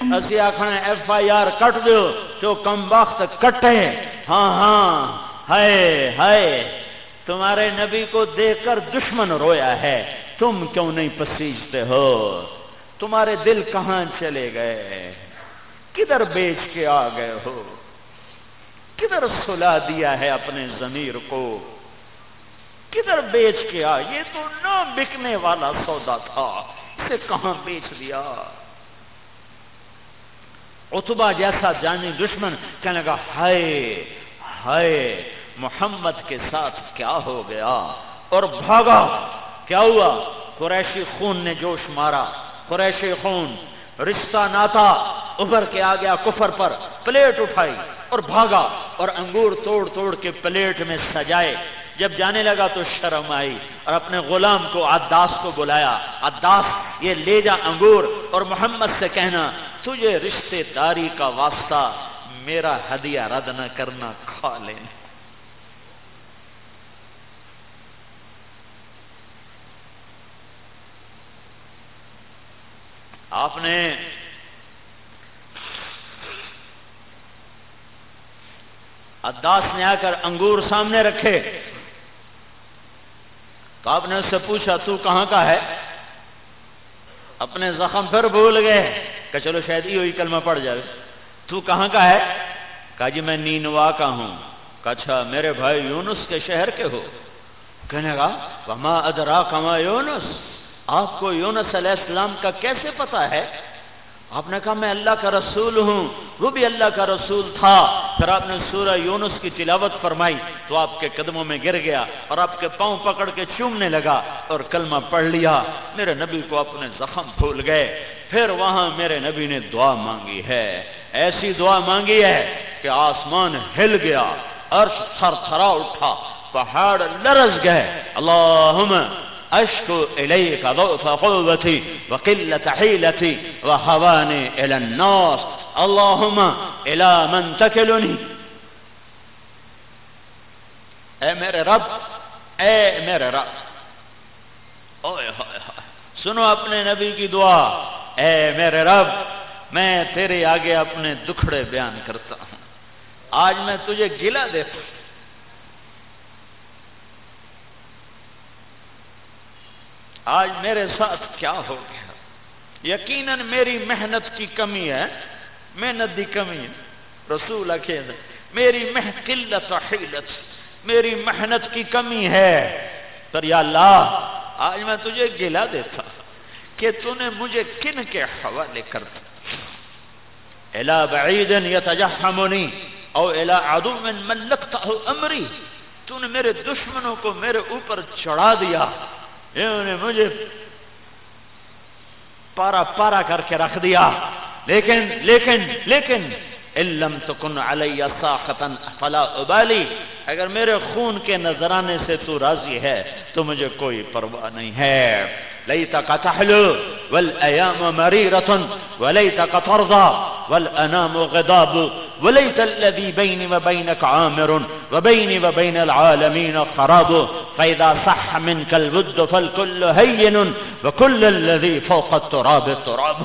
اسی آخنا F I R کٹ دو تو کم وقت کٹے۔ ہاں ہاں ہائے ہائے۔ تمہارے نبی کو دیکھ کر دشمن رویا ہے۔ تم کیوں نہیں پسیجتے ہو؟ تمہارے دل کہاں چلے گئے؟ کدھر بیچ کے آ گئے ہو؟ کدھر سلا دیا ہے اپنے ضمیر کو؟ کدھر بیچ کے آ؟ یہ تو نہ بکنے والا سودا تھا، اسے کہاں بیچ دیا؟ اتبا جیسا جانی دشمن کہنے لگا، ہائے ہائے، محمد کے ساتھ کیا ہو گیا؟ اور بھاگا، کیا ہوا؟ قریشی خون نے جوش مارا۔ قریشی خون، رشتہ ناتا، ابھر کے آ گیا کفر پر، پلیٹ اٹھائی اور بھاگا اور انگور توڑ توڑ کے پلیٹ میں سجائے۔ جب جانے لگا تو شرم آئی اور اپنے غلام کو عداس کو بلایا، عداس، یہ لے جا انگور اور محمد سے کہنا، تجھے رشتے داری کا واسطہ، میرا ہدیہ رد نہ کرنا، کھا لینا آپ نے اداس نے آ کر انگور سامنے رکھے۔ تو آپ نے اس سے پوچھا، تو کہاں کا ہے؟ اپنے زخم پھر بھول گئے۔ کہ چلو شاید ہی ہوئی کلمہ پڑ جائے۔ تو کہاں کا ہے؟ کہا جی میں نینوا کا ہوں۔ کہا اچھا میرے بھائی یونس کے شہر کے ہو۔ کہنے گا وما ادرا کما یونس؟ آپ کو یونس علیہ السلام کا کیسے پتا ہے؟ آپ نے کہا، میں اللہ کا رسول ہوں۔ وہ بھی اللہ کا رسول تھا۔ پھر آپ نے سورہ یونس کی تلاوت فرمائی تو آپ کے قدموں میں گر گیا اور آپ کے پاؤں پکڑ کے چومنے لگا اور کلمہ پڑھ لیا۔ میرے نبی کو اپنے زخم بھول گئے۔ پھر وہاں میرے نبی نے دعا مانگی ہے۔ ایسی دعا مانگی ہے کہ آسمان ہل گیا، عرش تھر تھرا اٹھا، پہاڑ لرز گئے۔ اللہم اشکو الیک ضعف قوتی وقلت حیلتی وحوانی الى الناس۔ اللہم الى من تکلنی اے میرے رب اے میرے رب اوئے ہوئے ہوئے سنو اپنے نبی کی دعا اے میرے رب میں تیرے آگے اپنے دکھڑے بیان کرتا ہوں آج میں تجھے گلا دیتا ہوں آج میرے ساتھ کیا ہو گیا یقیناً میری محنت کی کمی ہے محنت کی کمی ہے۔ رسول اکید میری قلت و حیلت، میری محنت کی کمی ہے۔ پر یا اللہ، آج میں تجھے گلا دیتا کہ تو نے مجھے کن کے حوالے کر دیا الى بعید یتجحمنی او الى عدو من ملکتا امری، تو نے میرے دشمنوں کو میرے اوپر چڑھا دیا۔ انہوں نے مجھے پارا پارا کر کے رکھ دیا۔ لیکن لیکن لیکن علم تکن علی ساختا فلا ابالی اگر میرے خون کے نظرانے سے تو راضی ہے تو مجھے کوئی پرواہ نہیں ہے. لیتک تحلو والایام مریرة ولیتک ترضا والانام غضاب وليت الذي بيني وبينك عامر وبيني وبين العالمين خراب. فإذا صح منك الود فالكل هين وكل الذي فوق التراب التراب.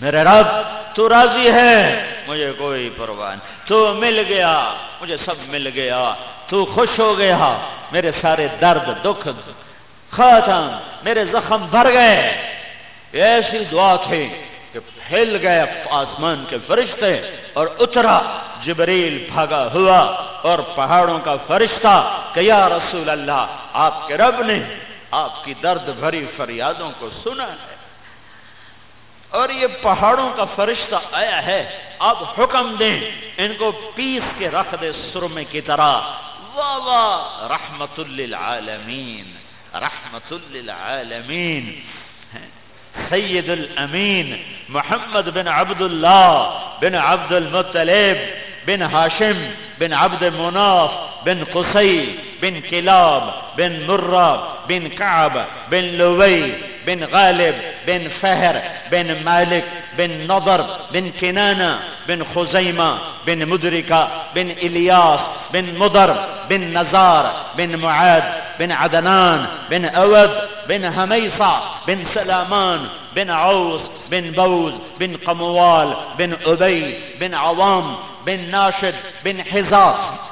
میرے رب، تو راضی ہے، مجھے کوئی پرواہ تو مل گیا، مجھے سب مل گیا۔ تو خوش ہو گیا، میرے سارے درد، دکھ ختم میرے زخم بھر گئے۔ ایسی دعا تھی کہ پھیل گئے آسمان کے فرشتے اور اترا، جبریل بھاگا ہوا اور پہاڑوں کا فرشتہ کہ یا رسول اللہ، آپ کے رب نے آپ کی درد بھری فریادوں کو سنا ہے۔ اور یہ پہاڑوں کا فرشتہ آیا ہے، اب حکم دیں۔ ان کو پیس کے رکھ دے سرمے کی طرح۔ واہ واہ، رحمت للعالمین رحمت للعالمین۔ سید الامین، محمد بن عبد اللہ بن عبد المطلب بن ہاشم بن عبد مناف بن قصی بن کلاب بن مرہ بن کعب بن لوی بن غالب بن فہر بن مالک بن نضر بن کنانہ بن خزیمہ بن مدرکہ بن الیاس بن مضر بن نزار بن معاد بن عدنان بن أود بن حمیسہ بن سلامان بن عوس بن بوز بن قموال بن ابی بن عوام بن ناشد بن حزاق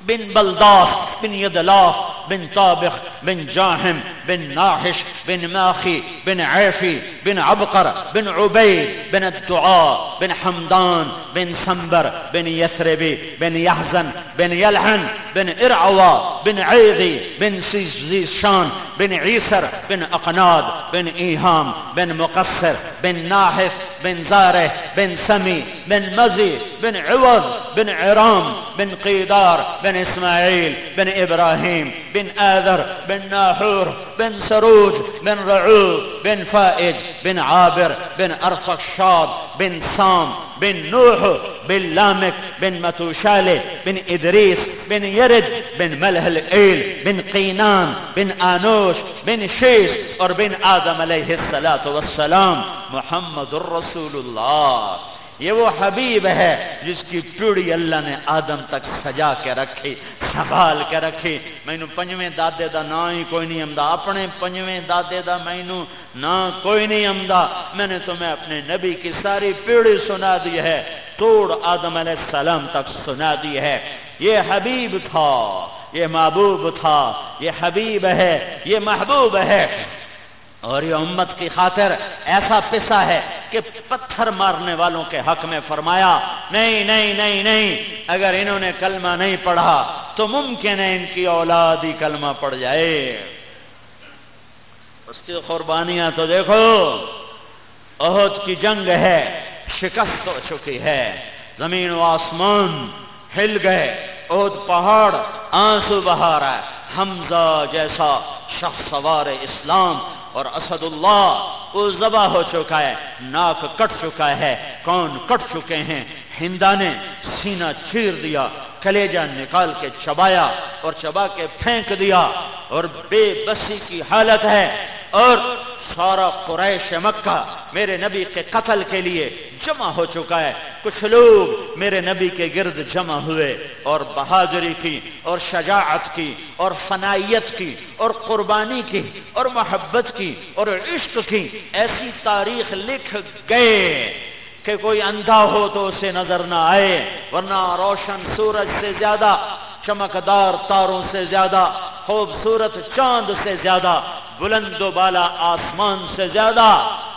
بن بلداس بن يدلاف بن طابخ بن جاهم بن ناحش بن ماخي بن عيفي بن عبقر بن عبيد بن الدعاء بن حمدان بن سنبر بن يثربي بن يحزن بن يلحن بن إرعوى بن عيغي بن سيزيشان بن عيسر بن أقناد بن إيهام بن مقصر بن ناحف بن زاره بن سمي بن مزي بن عوض بن عرام بن قيدار بن إسماعيل بن إبراهيم بن آذر بن ناحور بن سروج بن رعوب بن فائد بن عابر بن أرفخشاد بن سام بن نوح بن لامك بن متوشالة بن إدريس بن يرد بن ملح الإيل بن قينان بن آنوش بن شيس اور بن آدم علیہ السلام محمد الرسول اللہ یہ وہ حبیب ہے جس کی پیڑی اللہ نے آدم تک سجا کے رکھی، سنبھال کے رکھی۔ مینو پنجویں دادے دا نا ہی کوئی نہیں امدا اپنے پنجویں دادے دا مینو نا کوئی نہیں امدا میں نے تمہیں اپنے نبی کی ساری پیڑی سنا دی ہے۔ توڑ آدم علیہ السلام تک سنا دی ہے۔ یہ حبیب تھا، یہ محبوب تھا، یہ حبیب ہے، یہ محبوب ہے۔ اور یہ امت کی خاطر ایسا پسا ہے کہ پتھر مارنے والوں کے حق میں فرمایا، نہیں نہیں نہیں نہیں، اگر انہوں نے کلمہ نہیں پڑھا تو ممکن ہے ان کی اولاد ہی کلمہ پڑ جائے۔ اس کی قربانیاں تو دیکھو، عہد کی جنگ ہے، شکست ہو چکی ہے، زمین و آسمان ہل گئے، عہد پہاڑ، آنسو بہار ہے، حمزہ جیسا شخص سوار اسلام اور اسد اللہ وہ ذبح ہو چکا ہے، ناک کٹ چکا ہے کون کٹ چکے ہیں۔ ہندا نے سینہ چیر دیا کلیجا نکال کے چبایا اور چبا کے پھینک دیا اور بے بسی کی حالت ہے۔ اور سارا قریش مکہ میرے نبی کے قتل کے لیے جمع ہو چکا ہے۔ کچھ لوگ میرے نبی کے گرد جمع ہوئے اور بہادری کی اور شجاعت کی اور فنائیت کی اور قربانی کی اور محبت کی اور عشق کی ایسی تاریخ لکھ گئے کہ کوئی اندھا ہو تو اسے نظر نہ آئے، ورنہ روشن سورج سے زیادہ، چمکدار تاروں سے زیادہ، خوبصورت چاند سے زیادہ بلند و بالا آسمان سے زیادہ۔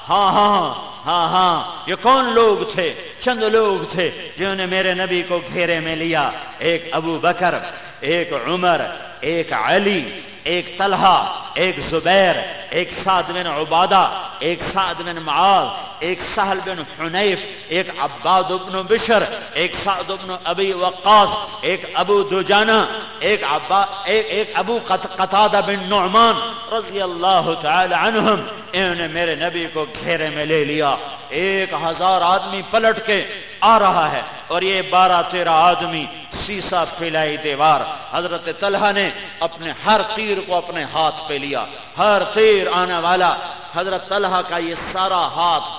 ہاں ہاں ہاں ہاں یہ کون لوگ تھے؟ چند لوگ تھے جنہوں نے میرے نبی کو گھیرے میں لیا۔ ایک ابو بکر، ایک عمر، ایک علی۔ ایک طلحہ ایک زبیر ایک سعد بن عبادہ ایک سعد بن معاذ ایک سہل بن حنیف ایک عباد بن بشر ایک سعد بن ابی وقاص ایک ابو دجانہ ایک عبا ایک, ایک ابو قتادہ بن نعمان رضی اللہ تعالی عنہم انہوں نے میرے نبی کو گھیرے میں لے لیا۔ ایک ہزار آدمی پلٹ کے آ رہا ہے اور یہ بارہ تیرہ آدمی سیسا پھیلائی دیوار حضرت طلحہ نے اپنے ہر تیر کو اپنے ہاتھ پہ لیا۔ ہر تیر آنے والا حضرت طلحہ کا یہ سارا ہاتھ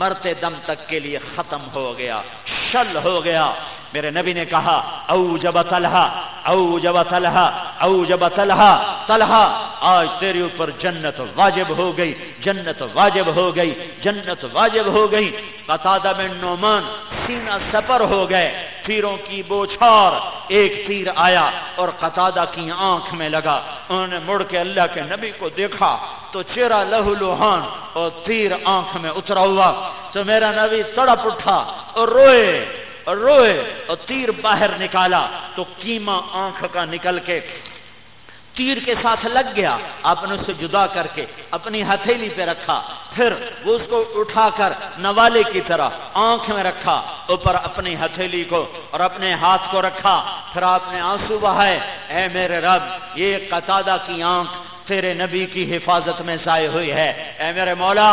مرتے دم تک کے لیے ختم ہو گیا، شل ہو گیا۔ میرے نبی نے کہا او جب طلحہ او جب طلحہ او جب طلحہ طلحہ، آج تیرے اوپر جنت واجب ہو گئی، جنت واجب ہو گئی، جنت واجب ہو گئی۔ قطادہ بن نعمان سینہ سپر ہو گئے، تیروں کی بوچھار، ایک تیر آیا اور قطادہ کی آنکھ میں لگا۔ انہوں نے مڑ کے اللہ کے نبی کو دیکھا تو چہرہ لہو لوہان اور تیر آنکھ میں اترا ہوا۔ تو میرا نبی تڑپ اٹھا اور روئے۔ روئے اور تیر باہر نکالا تو کیما آنکھ کا نکل کے تیر کے ساتھ لگ گیا آپ نے اسے جدا کر کے اپنی ہتھیلی پہ رکھا، پھر وہ اس کو اٹھا کر نوالے کی طرح آنکھ میں رکھا، اوپر اپنی ہتھیلی کو اور اپنے ہاتھ کو رکھا، پھر آپ نے آنسو بہائے، اے میرے رب، یہ قطادہ کی آنکھ تیرے نبی کی حفاظت میں سائے ہوئی ہے۔ اے میرے مولا،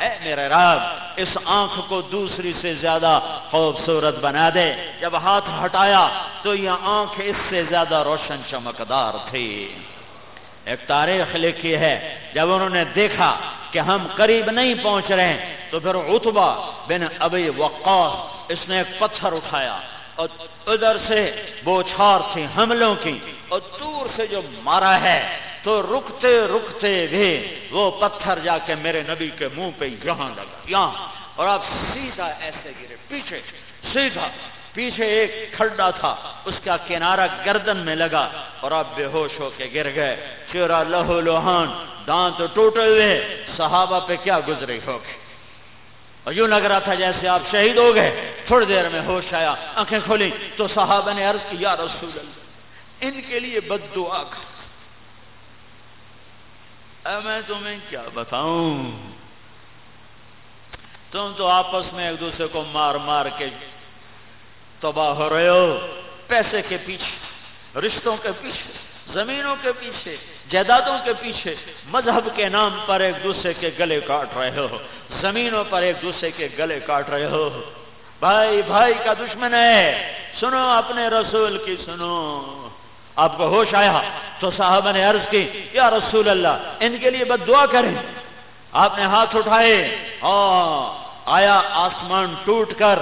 اے میرے رب! اس آنکھ کو دوسری سے زیادہ خوبصورت بنا دے۔ جب ہاتھ ہٹایا تو یہ آنکھ اس سے زیادہ روشن چمکدار تھی۔ ایک تاریخ لکھی ہے، جب انہوں نے دیکھا کہ ہم قریب نہیں پہنچ رہے ہیں، تو پھر عطبہ بن ابی وقاص اس نے ایک پتھر اٹھایا اور ادھر سے بوچھار تھی حملوں کی۔ اور دور سے جو مارا ہے، تو رکتے رکتے بھی وہ پتھر جا کے میرے نبی کے منہ پہ یہاں لگا یہاں اور آپ سیدھا ایسے گرے، پیچھے، سیدھا، پیچھے ایک کھڈا تھا، اس کا کنارہ گردن میں لگا اور آپ بے ہوش ہو کے گر گئے۔ چیرا لہو لوہان، دانت ٹوٹے ہوئے، صحابہ پہ کیا گزری ہو گئے؟ اور یوں لگ رہا تھا جیسے آپ شہید ہو گئے۔ تھوڑی دیر میں ہوش آیا، آنکھیں کھولی تو صحابہ نے عرض کی، یا رسول اللہ ان کے لیے بد دعا کر میں تمہیں کیا بتاؤں؟ تم تو آپس میں ایک دوسرے کو مار مار کے تباہ ہو رہے ہو۔ پیسے کے پیچھے، رشتوں کے پیچھے، زمینوں کے پیچھے، جائیدادوں کے پیچھے، مذہب کے نام پر ایک دوسرے کے گلے کاٹ رہے ہو۔ زمینوں پر ایک دوسرے کے گلے کاٹ رہے ہو۔ بھائی بھائی کا دشمن ہے۔ سنو اپنے رسول کی، سنو۔ آپ کو ہوش آیا تو صاحبہ نے عرض کی، یا رسول اللہ، ان کے لیے بد دعا کریں۔ آپ نے ہاتھ اٹھائے ہاں، آیا آسمان ٹوٹ کر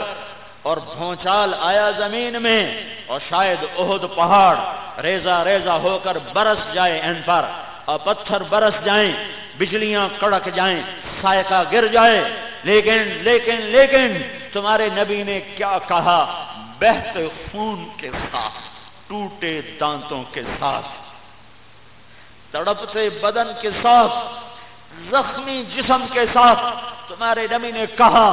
اور بھونچال آیا زمین میں اور شاید عہد پہاڑ ریزا ریزا ہو کر برس جائے ان پر۔ اور پتھر برس جائیں، بجلیاں کڑک جائیں، سائقہ گر جائے۔ لیکن لیکن لیکن، تمہارے نبی نے کیا کہا؟ بہتے خون کے ساتھ۔ ٹوٹے دانتوں کے ساتھ، تڑپتے بدن کے ساتھ، زخمی جسم کے ساتھ، تمہارے نبی نے کہا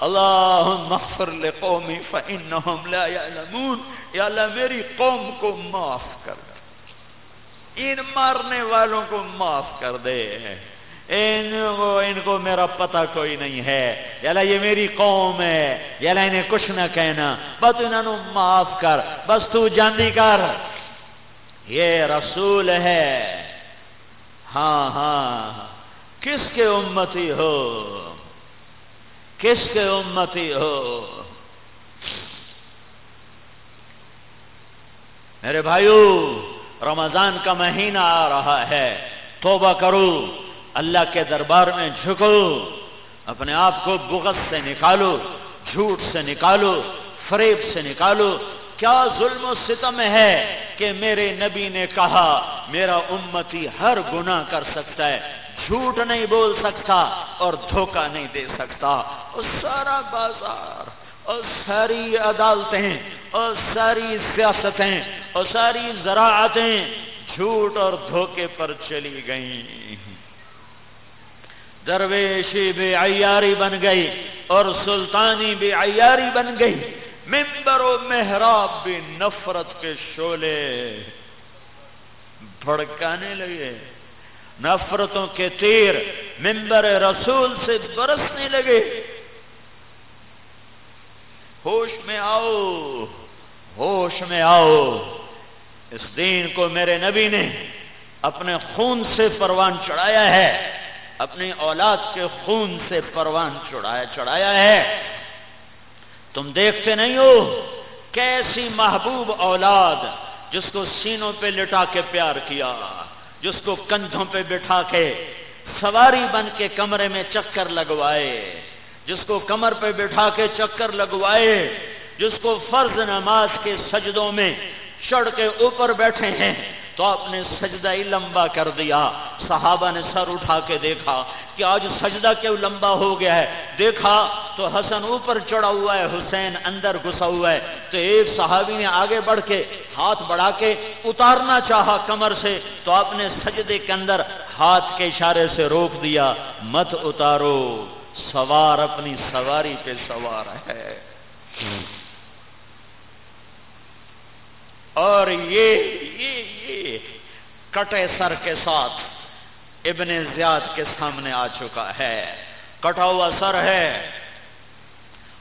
اللہ مغفر لقومی فإنہم لا يعلمون یا اللہ، میری قوم کو معاف کر دے۔ ان مارنے والوں کو معاف کر دے۔ ان کو ان کو میرا پتہ کوئی نہیں ہے۔ یا یہ میری قوم ہے۔ یا انہیں کچھ نہ کہنا۔ بس انہوں معاف کر۔ بس تو جاندی کر۔ یہ رسول ہے۔ ہاں،, ہاں ہاں۔ کس کے امتی ہو؟ کس کے امتی ہو؟ میرے بھائیو، رمضان کا مہینہ آ رہا ہے۔ توبہ کرو۔ اللہ کے دربار میں جھکو، اپنے آپ کو بغض سے نکالو، جھوٹ سے نکالو، فریب سے نکالو۔ کیا ظلم و ستم ہے کہ میرے نبی نے کہا، میرا امتی ہر گناہ کر سکتا ہے، جھوٹ نہیں بول سکتا اور دھوکہ نہیں دے سکتا۔ اور سارا بازار، اور ساری عدالتیں، اور ساری سیاستیں، اور ساری زراعتیں جھوٹ اور دھوکے پر چلی گئیں۔ درویشی بھی عیاری بن گئی اور سلطانی بھی عیاری بن گئی۔ ممبر و محراب بھی نفرت کے شولے بھڑکانے لگے۔ نفرتوں کے تیر ممبر رسول سے برسنے لگے۔ ہوش میں آؤ، ہوش میں آؤ۔ اس دین کو میرے نبی نے اپنے خون سے پروان چڑھایا ہے۔ اپنی اولاد کے خون سے پروان چڑھایا چڑھایا ہے۔ تم دیکھتے نہیں ہو کیسی محبوب اولاد جس کو سینوں پہ لٹا کے پیار کیا، جس کو کندھوں پہ بٹھا کے سواری بن کے کمرے میں چکر لگوائے، جس کو کمر پہ بٹھا کے چکر لگوائے، جس کو فرض نماز کے سجدوں میں چڑھ کے اوپر بیٹھے ہیں تو آپ نے سجدہ ہی لمبا کر دیا۔ صحابہ نے سر اٹھا کے دیکھا کہ آج سجدہ کیوں لمبا ہو گیا ہے۔ دیکھا تو حسن اوپر چڑھا ہوا ہے، حسین اندر گھسا ہوا ہے۔ تو ایک صحابی نے آگے بڑھ کے ہاتھ بڑھا کے اتارنا چاہا کمر سے۔ تو آپ نے سجدے کے اندر ہاتھ کے اشارے سے روک دیا۔ مت اتارو، سوار اپنی سواری پہ سوار ہے۔ اور یہ یہ یہ کٹے سر کے ساتھ ابن زیاد کے سامنے آ چکا ہے۔ کٹا ہوا سر ہے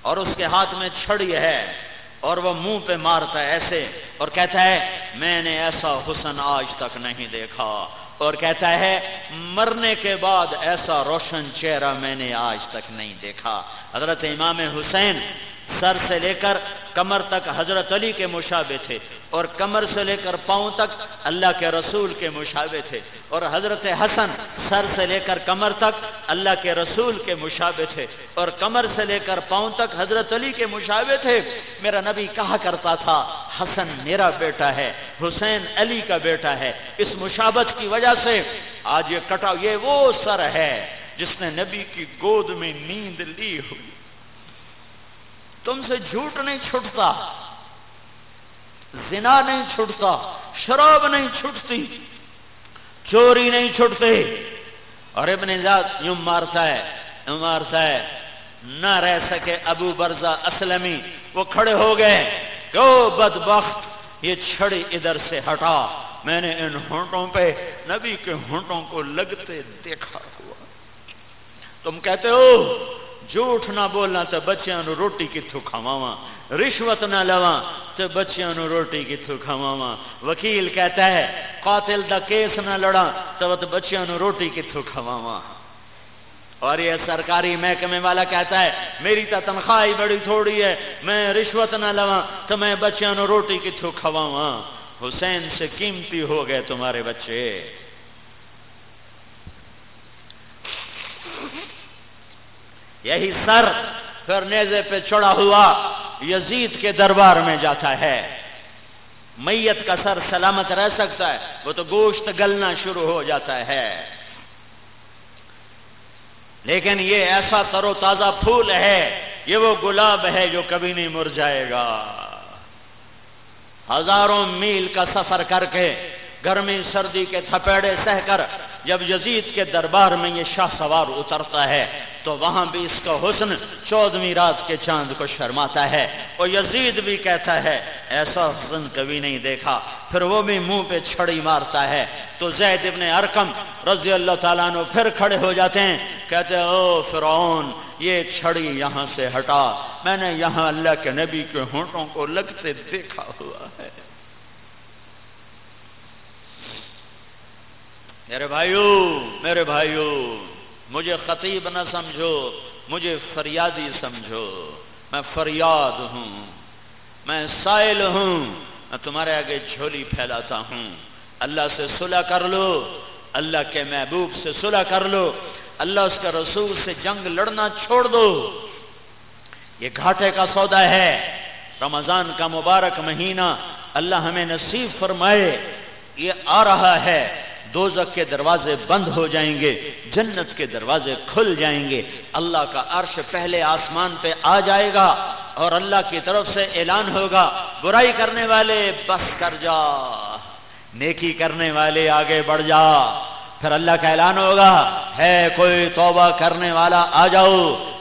اور اس کے ہاتھ میں چھڑی ہے اور وہ منہ پہ مارتا ہے ایسے اور کہتا ہے، میں نے ایسا حسن آج تک نہیں دیکھا۔ اور کہتا ہے، مرنے کے بعد ایسا روشن چہرہ میں نے آج تک نہیں دیکھا۔ حضرت امام حسین سر سے لے کر کمر تک حضرت علی کے مشابے تھے اور کمر سے لے کر پاؤں تک اللہ کے رسول کے مشابے تھے اور حضرت حسن سر سے لے کر کمر تک اللہ کے رسول کے مشابے تھے اور کمر سے لے کر پاؤں تک حضرت علی کے مشابے تھے۔ میرا نبی کہا کرتا تھا، حسن میرا بیٹا ہے، حسین علی کا بیٹا ہے۔ اس مشابت کی وجہ سے آج یہ کٹا یہ وہ سر ہے جس نے نبی کی گود میں نیند لی ہوئی۔ تم سے جھوٹ نہیں چھٹتا، زنا نہیں چھٹتا، شراب نہیں چھٹتی، چوری نہیں چھٹتے۔ اور ابن ذات یوں مارتا ہے، یوں مارتا ہے، نہ رہ سکے ابو برزا اسلمی، وہ کھڑے ہو گئے۔ کہ بدبخت، یہ چھڑی ادھر سے ہٹا۔ میں نے ان ہونٹوں پہ نبی کے ہونٹوں کو لگتے دیکھا ہوا۔ تم کہتے ہو جھوٹ نہ بولنا تو بچیاں نو روٹی کتوں کھواوا رشوت نہ لوا تو بچیاں نو روٹی کتوں کھواوا وکیل کہتا ہے، قاتل دا کیس نہ لڑا تو بچیاں نو روٹی کتوں کھواوا اور یہ سرکاری محکمے والا کہتا ہے، میری تو تنخواہ ہی بڑی تھوڑی ہے، میں رشوت نہ لوا تو میں بچیاں نو روٹی کتوں کھواوا حسین سے قیمتی ہو گئے تمہارے بچے۔ یہی سر پھر نیزے پہ چڑھا ہوا یزید کے دربار میں جاتا ہے۔ میت کا سر سلامت رہ سکتا ہے، وہ تو گوشت گلنا شروع ہو جاتا ہے۔ لیکن یہ ایسا تر و تازہ پھول ہے، یہ وہ گلاب ہے جو کبھی نہیں مر جائے گا۔ ہزاروں میل کا سفر کر کے گرمی سردی کے تھپیڑے سہ کر جب یزید کے دربار میں یہ شاہ سوار اترتا ہے، تو وہاں بھی اس کا حسن چودویں رات کے چاند کو شرماتا ہے۔ اور یزید بھی کہتا ہے، ایسا حسن کبھی نہیں دیکھا۔ پھر وہ بھی منہ پہ چھڑی مارتا ہے۔ تو زید ابن ارکم رضی اللہ تعالیٰ نے پھر کھڑے ہو جاتے ہیں۔ کہتے ہیں او فرعون، یہ چھڑی یہاں سے ہٹا۔ میں نے یہاں اللہ کے نبی کے ہونٹوں کو لگتے دیکھا ہوا ہے۔ میرے بھائیو میرے بھائیو، مجھے خطیب نہ سمجھو، مجھے فریادی سمجھو۔ میں فریاد ہوں، میں سائل ہوں، میں تمہارے آگے جھولی پھیلاتا ہوں۔ اللہ سے صلح کر لو، اللہ کے محبوب سے صلح کر لو۔ اللہ اس کا رسول سے جنگ لڑنا چھوڑ دو۔ یہ گھاٹے کا سودا ہے، رمضان کا مبارک مہینہ۔ اللہ ہمیں نصیب فرمائے، یہ آ رہا ہے۔ دوزک کے دروازے بند ہو جائیں گے، جنت کے دروازے کھل جائیں گے۔ اللہ کا عرش پہلے آسمان پہ آ جائے گا اور اللہ کی طرف سے اعلان ہوگا، برائی کرنے والے بس کر جا، نیکی کرنے والے آگے بڑھ جا۔ پھر اللہ کا اعلان ہوگا، ہے کوئی توبہ کرنے والا آ جاؤ،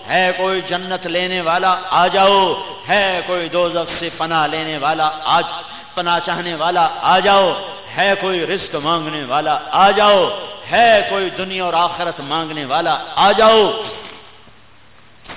ہے کوئی جنت لینے والا آ جاؤ، ہے کوئی دو سے پناہ لینے والا آج پناہ چاہنے والا آ جاؤ۔ ہے کوئی رزق مانگنے والا آ جاؤ، ہے کوئی دنیا اور آخرت مانگنے والا آ جاؤ۔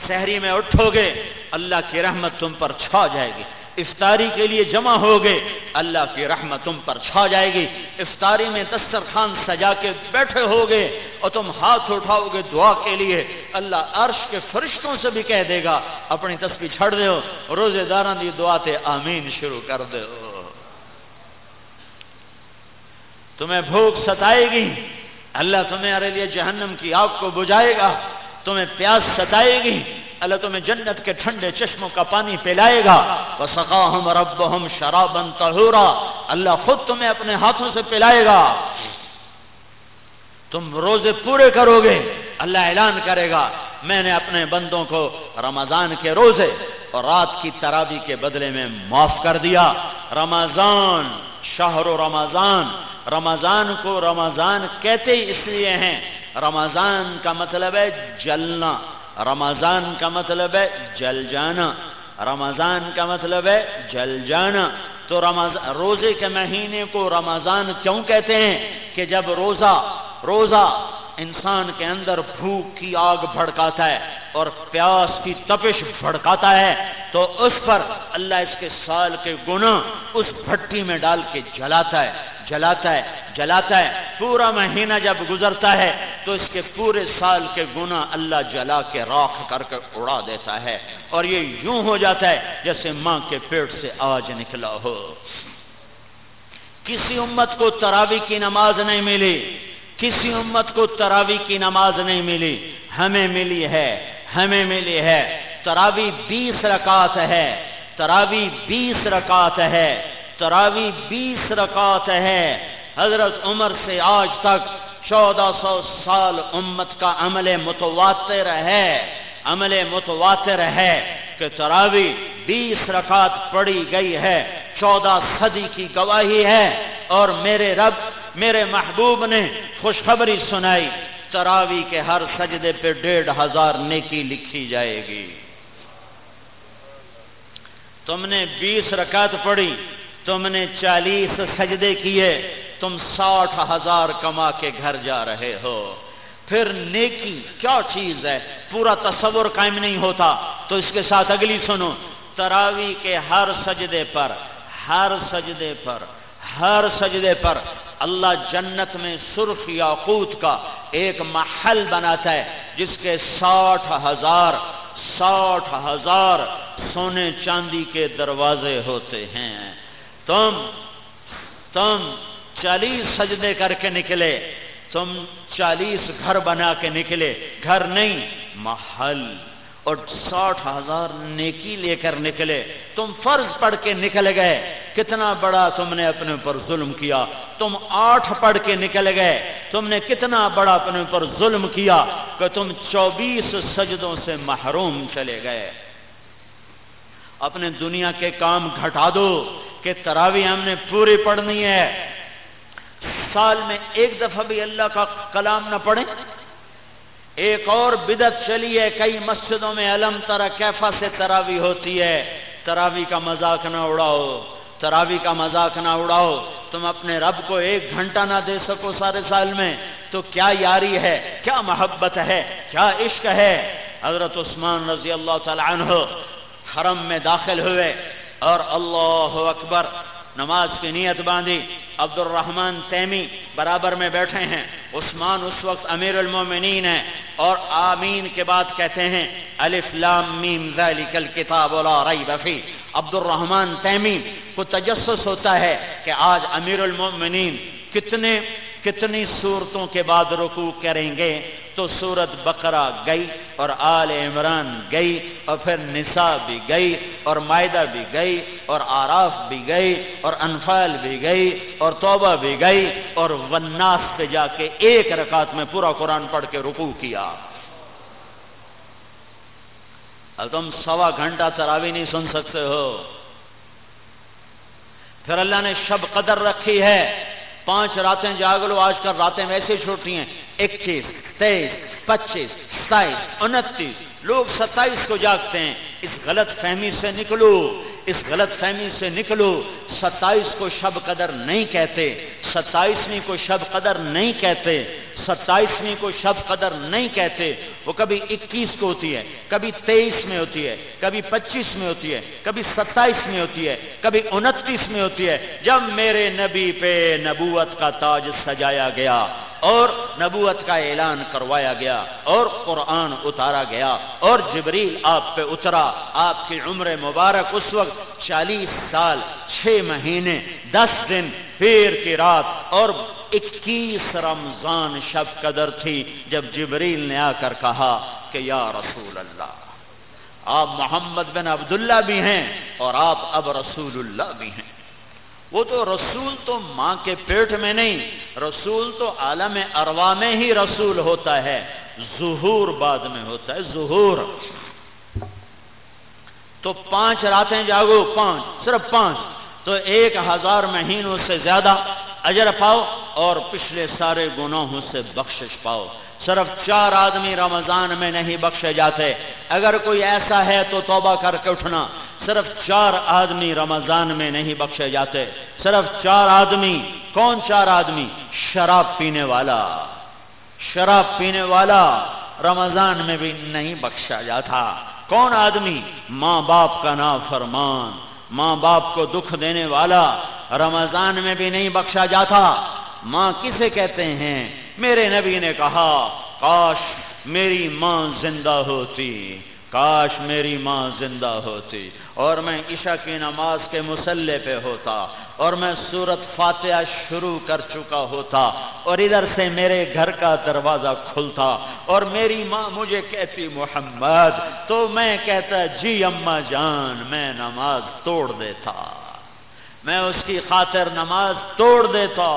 شہری میں اٹھو گے، اللہ کی رحمت تم پر چھا جائے گی۔ افطاری کے لیے جمع ہو گئے اللہ کی رحمت تم پر چھا جائے گی۔ افطاری میں دسترخوان سجا کے بیٹھے ہو گے اور تم ہاتھ اٹھاؤ گے دعا کے لیے۔ اللہ عرش کے فرشتوں سے بھی کہہ دے گا، اپنی تصویر چھڑ دو روزے داران دی دعا تے آمین شروع کر دو تمہیں بھوک ستائے گی۔ اللہ تمہارے لیے جہنم کی آگ کو بجھائے گا۔ تمہیں پیاس ستائے گی۔ اللہ تمہیں جنت کے ٹھنڈے چشموں کا پانی پلائے گا۔ وسقاہم ربہم شرابا طہورا اللہ خود تمہیں اپنے ہاتھوں سے پلائے گا۔ تم روزے پورے کرو گے۔ اللہ اعلان کرے گا، میں نے اپنے بندوں کو رمضان کے روزے اور رات کی ترابی کے بدلے میں معاف کر دیا۔ رمضان شہر و رمضان رمضان کو رمضان کہتے ہی اس لیے ہیں۔ رمضان کا مطلب ہے جلنا، رمضان کا مطلب ہے جل جانا، رمضان کا مطلب ہے جل جانا۔ تو رمضان روزے کے مہینے کو رمضان کیوں کہتے ہیں؟ کہ جب روزہ روزہ انسان کے اندر بھوک کی آگ بھڑکاتا ہے۔ اور پیاس کی تپش بھڑکاتا ہے، تو اس پر اللہ اس کے سال کے گناہ اس بھٹی میں ڈال کے جلاتا ہے جلاتا ہے جلاتا ہے۔ پورا مہینہ جب گزرتا ہے، تو اس کے پورے سال کے گناہ اللہ جلا کے راکھ کر کے اڑا دیتا ہے۔ اور یہ یوں ہو جاتا ہے جیسے ماں کے پیٹ سے آج نکلا ہو۔ کسی امت کو تراوی کی نماز نہیں ملی، کسی امت کو تراوی کی نماز نہیں ملی، ہمیں ملی ہے۔ ہمیں ملی ہے۔ تراوی بیس رکعت ہے۔ تراوی بیس رکعت ہے۔ تراوی بیس رکعت ہے۔ حضرت عمر سے آج تک چودہ سو سال امت کا عمل متواتر ہے۔ عمل متواتر ہے کہ تراوی بیس رکعت پڑی گئی ہے۔ چودہ صدی کی گواہی ہے۔ اور میرے رب، میرے محبوب نے خوشخبری سنائی۔ تراوی کے ہر سجدے پہ ڈیڑھ ہزار نیکی لکھی جائے گی۔ تم نے بیس رکعت پڑی تم نے چالیس سجدے کیے، تم ساٹھ ہزار کما کے گھر جا رہے ہو۔ پھر نیکی کیا چیز ہے؟ پورا تصور قائم نہیں ہوتا۔ تو اس کے ساتھ اگلی سنو، تراوی کے ہر سجدے پر، ہر سجدے پر ہر سجدے پر اللہ جنت میں سرخ یاقوت کا ایک محل بناتا ہے، جس کے ساٹھ ہزار ساٹھ ہزار سونے چاندی کے دروازے ہوتے ہیں۔ تم تم چالیس سجدے کر کے نکلے، تم چالیس گھر بنا کے نکلے۔ گھر نہیں، محل۔ اور ساٹھ ہزار نیکی لے کر نکلے۔ تم فرض پڑھ کے نکل گئے۔ کتنا بڑا تم نے اپنے اوپر ظلم کیا۔ تم آٹھ پڑھ کے نکل گئے۔ تم نے کتنا بڑا اپنے اوپر ظلم کیا کہ تم چوبیس سجدوں سے محروم چلے گئے۔ اپنے دنیا کے کام گھٹا دو کہ تراوی ہم نے پوری پڑھنی ہے۔ سال میں ایک دفعہ بھی اللہ کا کلام نہ پڑھیں۔ ایک اور بدت چلی ہے، کئی مسجدوں میں علم ترا کیفا سے تراوی ہوتی ہے۔ تراوی کا مذاق نہ اڑاؤ، تراوی کا مذاق نہ اڑاؤ۔ تم اپنے رب کو ایک گھنٹہ نہ دے سکو سارے سال میں۔ تو کیا یاری ہے، کیا محبت ہے، کیا عشق ہے؟ حضرت عثمان رضی اللہ تعالی عنہ حرم میں داخل ہوئے اور اللہ اکبر نماز کی نیت باندھی عبد الرحمن تیمی برابر میں بیٹھے ہیں۔ عثمان اس وقت امیر المومنین ہیں اور آمین کے بعد کہتے ہیں، الف لام میم ذالک الکتاب لا ریب فی۔ عبد الرحمن تیمی کو تجسس ہوتا ہے کہ آج امیر المومنین کتنے کتنی صورتوں کے بعد رکوع کریں گے تو سورت بقرہ گئی اور آل عمران گئی اور پھر نساء بھی گئی اور معدہ بھی گئی اور آراف بھی گئی اور انفال بھی گئی اور توبہ بھی گئی اور وناس پہ جا کے ایک رکعت میں پورا قرآن پڑھ کے رکوع کیا۔ اب تم سوا گھنٹہ تراوی نہیں سن سکتے ہو۔ پھر اللہ نے شب قدر رکھی ہے۔ پانچ راتیں جاگ لو، آج کل راتیں ویسے چھوٹی ہیں، اکیس، تیئیس، پچیس، ستائیس، انتیس لوگ ستائیس کو جاگتے ہیں، اس غلط فہمی سے نکلو، اس غلط فہمی سے نکلو، ستائیس کو شب قدر نہیں کہتے، ستائیسویں کو شب قدر نہیں کہتے، ستائیسویں کو شب قدر نہیں کہتے، وہ کبھی اکیس کو ہوتی ہے، کبھی تیئیس میں ہوتی ہے، کبھی پچیس میں ہوتی ہے، کبھی ستائیس میں ہوتی ہے، کبھی انتیس میں ہوتی ہے، جب میرے نبی پہ نبوت کا تاج سجایا گیا اور نبوت کا اعلان کروایا گیا اور قرآن اتارا گیا اور جبریل آپ پہ اترا آپ کی عمر مبارک اس وقت چالیس سال، چھ مہینے، دس دن پیر کی رات اور اکیس رمضان شب قدر تھی جب جبریل نے آ کر کہا کہ یا رسول اللہ، آپ محمد بن عبداللہ بھی ہیں اور آپ اب رسول اللہ بھی ہیں۔ وہ تو رسول تو ماں کے پیٹ میں نہیں، رسول تو عالم اروا میں ہی رسول ہوتا ہے۔ ظہور بعد میں ہوتا ہے، ظہور۔ تو پانچ راتیں جاگو، پانچ، صرف پانچ۔ تو ایک ہزار مہینوں سے زیادہ اجر پاؤ اور پچھلے سارے گناہوں سے بخشش پاؤ۔ صرف چار آدمی رمضان میں نہیں بخشے جاتے۔ اگر کوئی ایسا ہے تو توبہ کر کے اٹھنا۔ صرف چار آدمی رمضان میں نہیں بخشے جاتے۔ صرف چار آدمی۔ کون چار آدمی؟ شراب پینے والا۔ شراب پینے والا رمضان میں بھی نہیں بخشا جاتا۔ کون آدمی؟ ماں باپ کا نام فرمان ماں باپ کو دکھ دینے والا رمضان میں بھی نہیں بخشا جاتا۔ ماں کسے کہتے ہیں؟ میرے نبی نے کہا، کاش میری ماں زندہ ہوتی، کاش میری ماں زندہ ہوتی۔ اور میں عشاء کی نماز کے مسلح پہ ہوتا، اور میں سورت فاتحہ شروع کر چکا ہوتا، اور ادھر سے میرے گھر کا دروازہ کھلتا، اور میری ماں مجھے کہتی، محمد، تو میں کہتا جی اما جان، میں نماز توڑ دیتا۔ میں اس کی خاطر نماز توڑ دیتا۔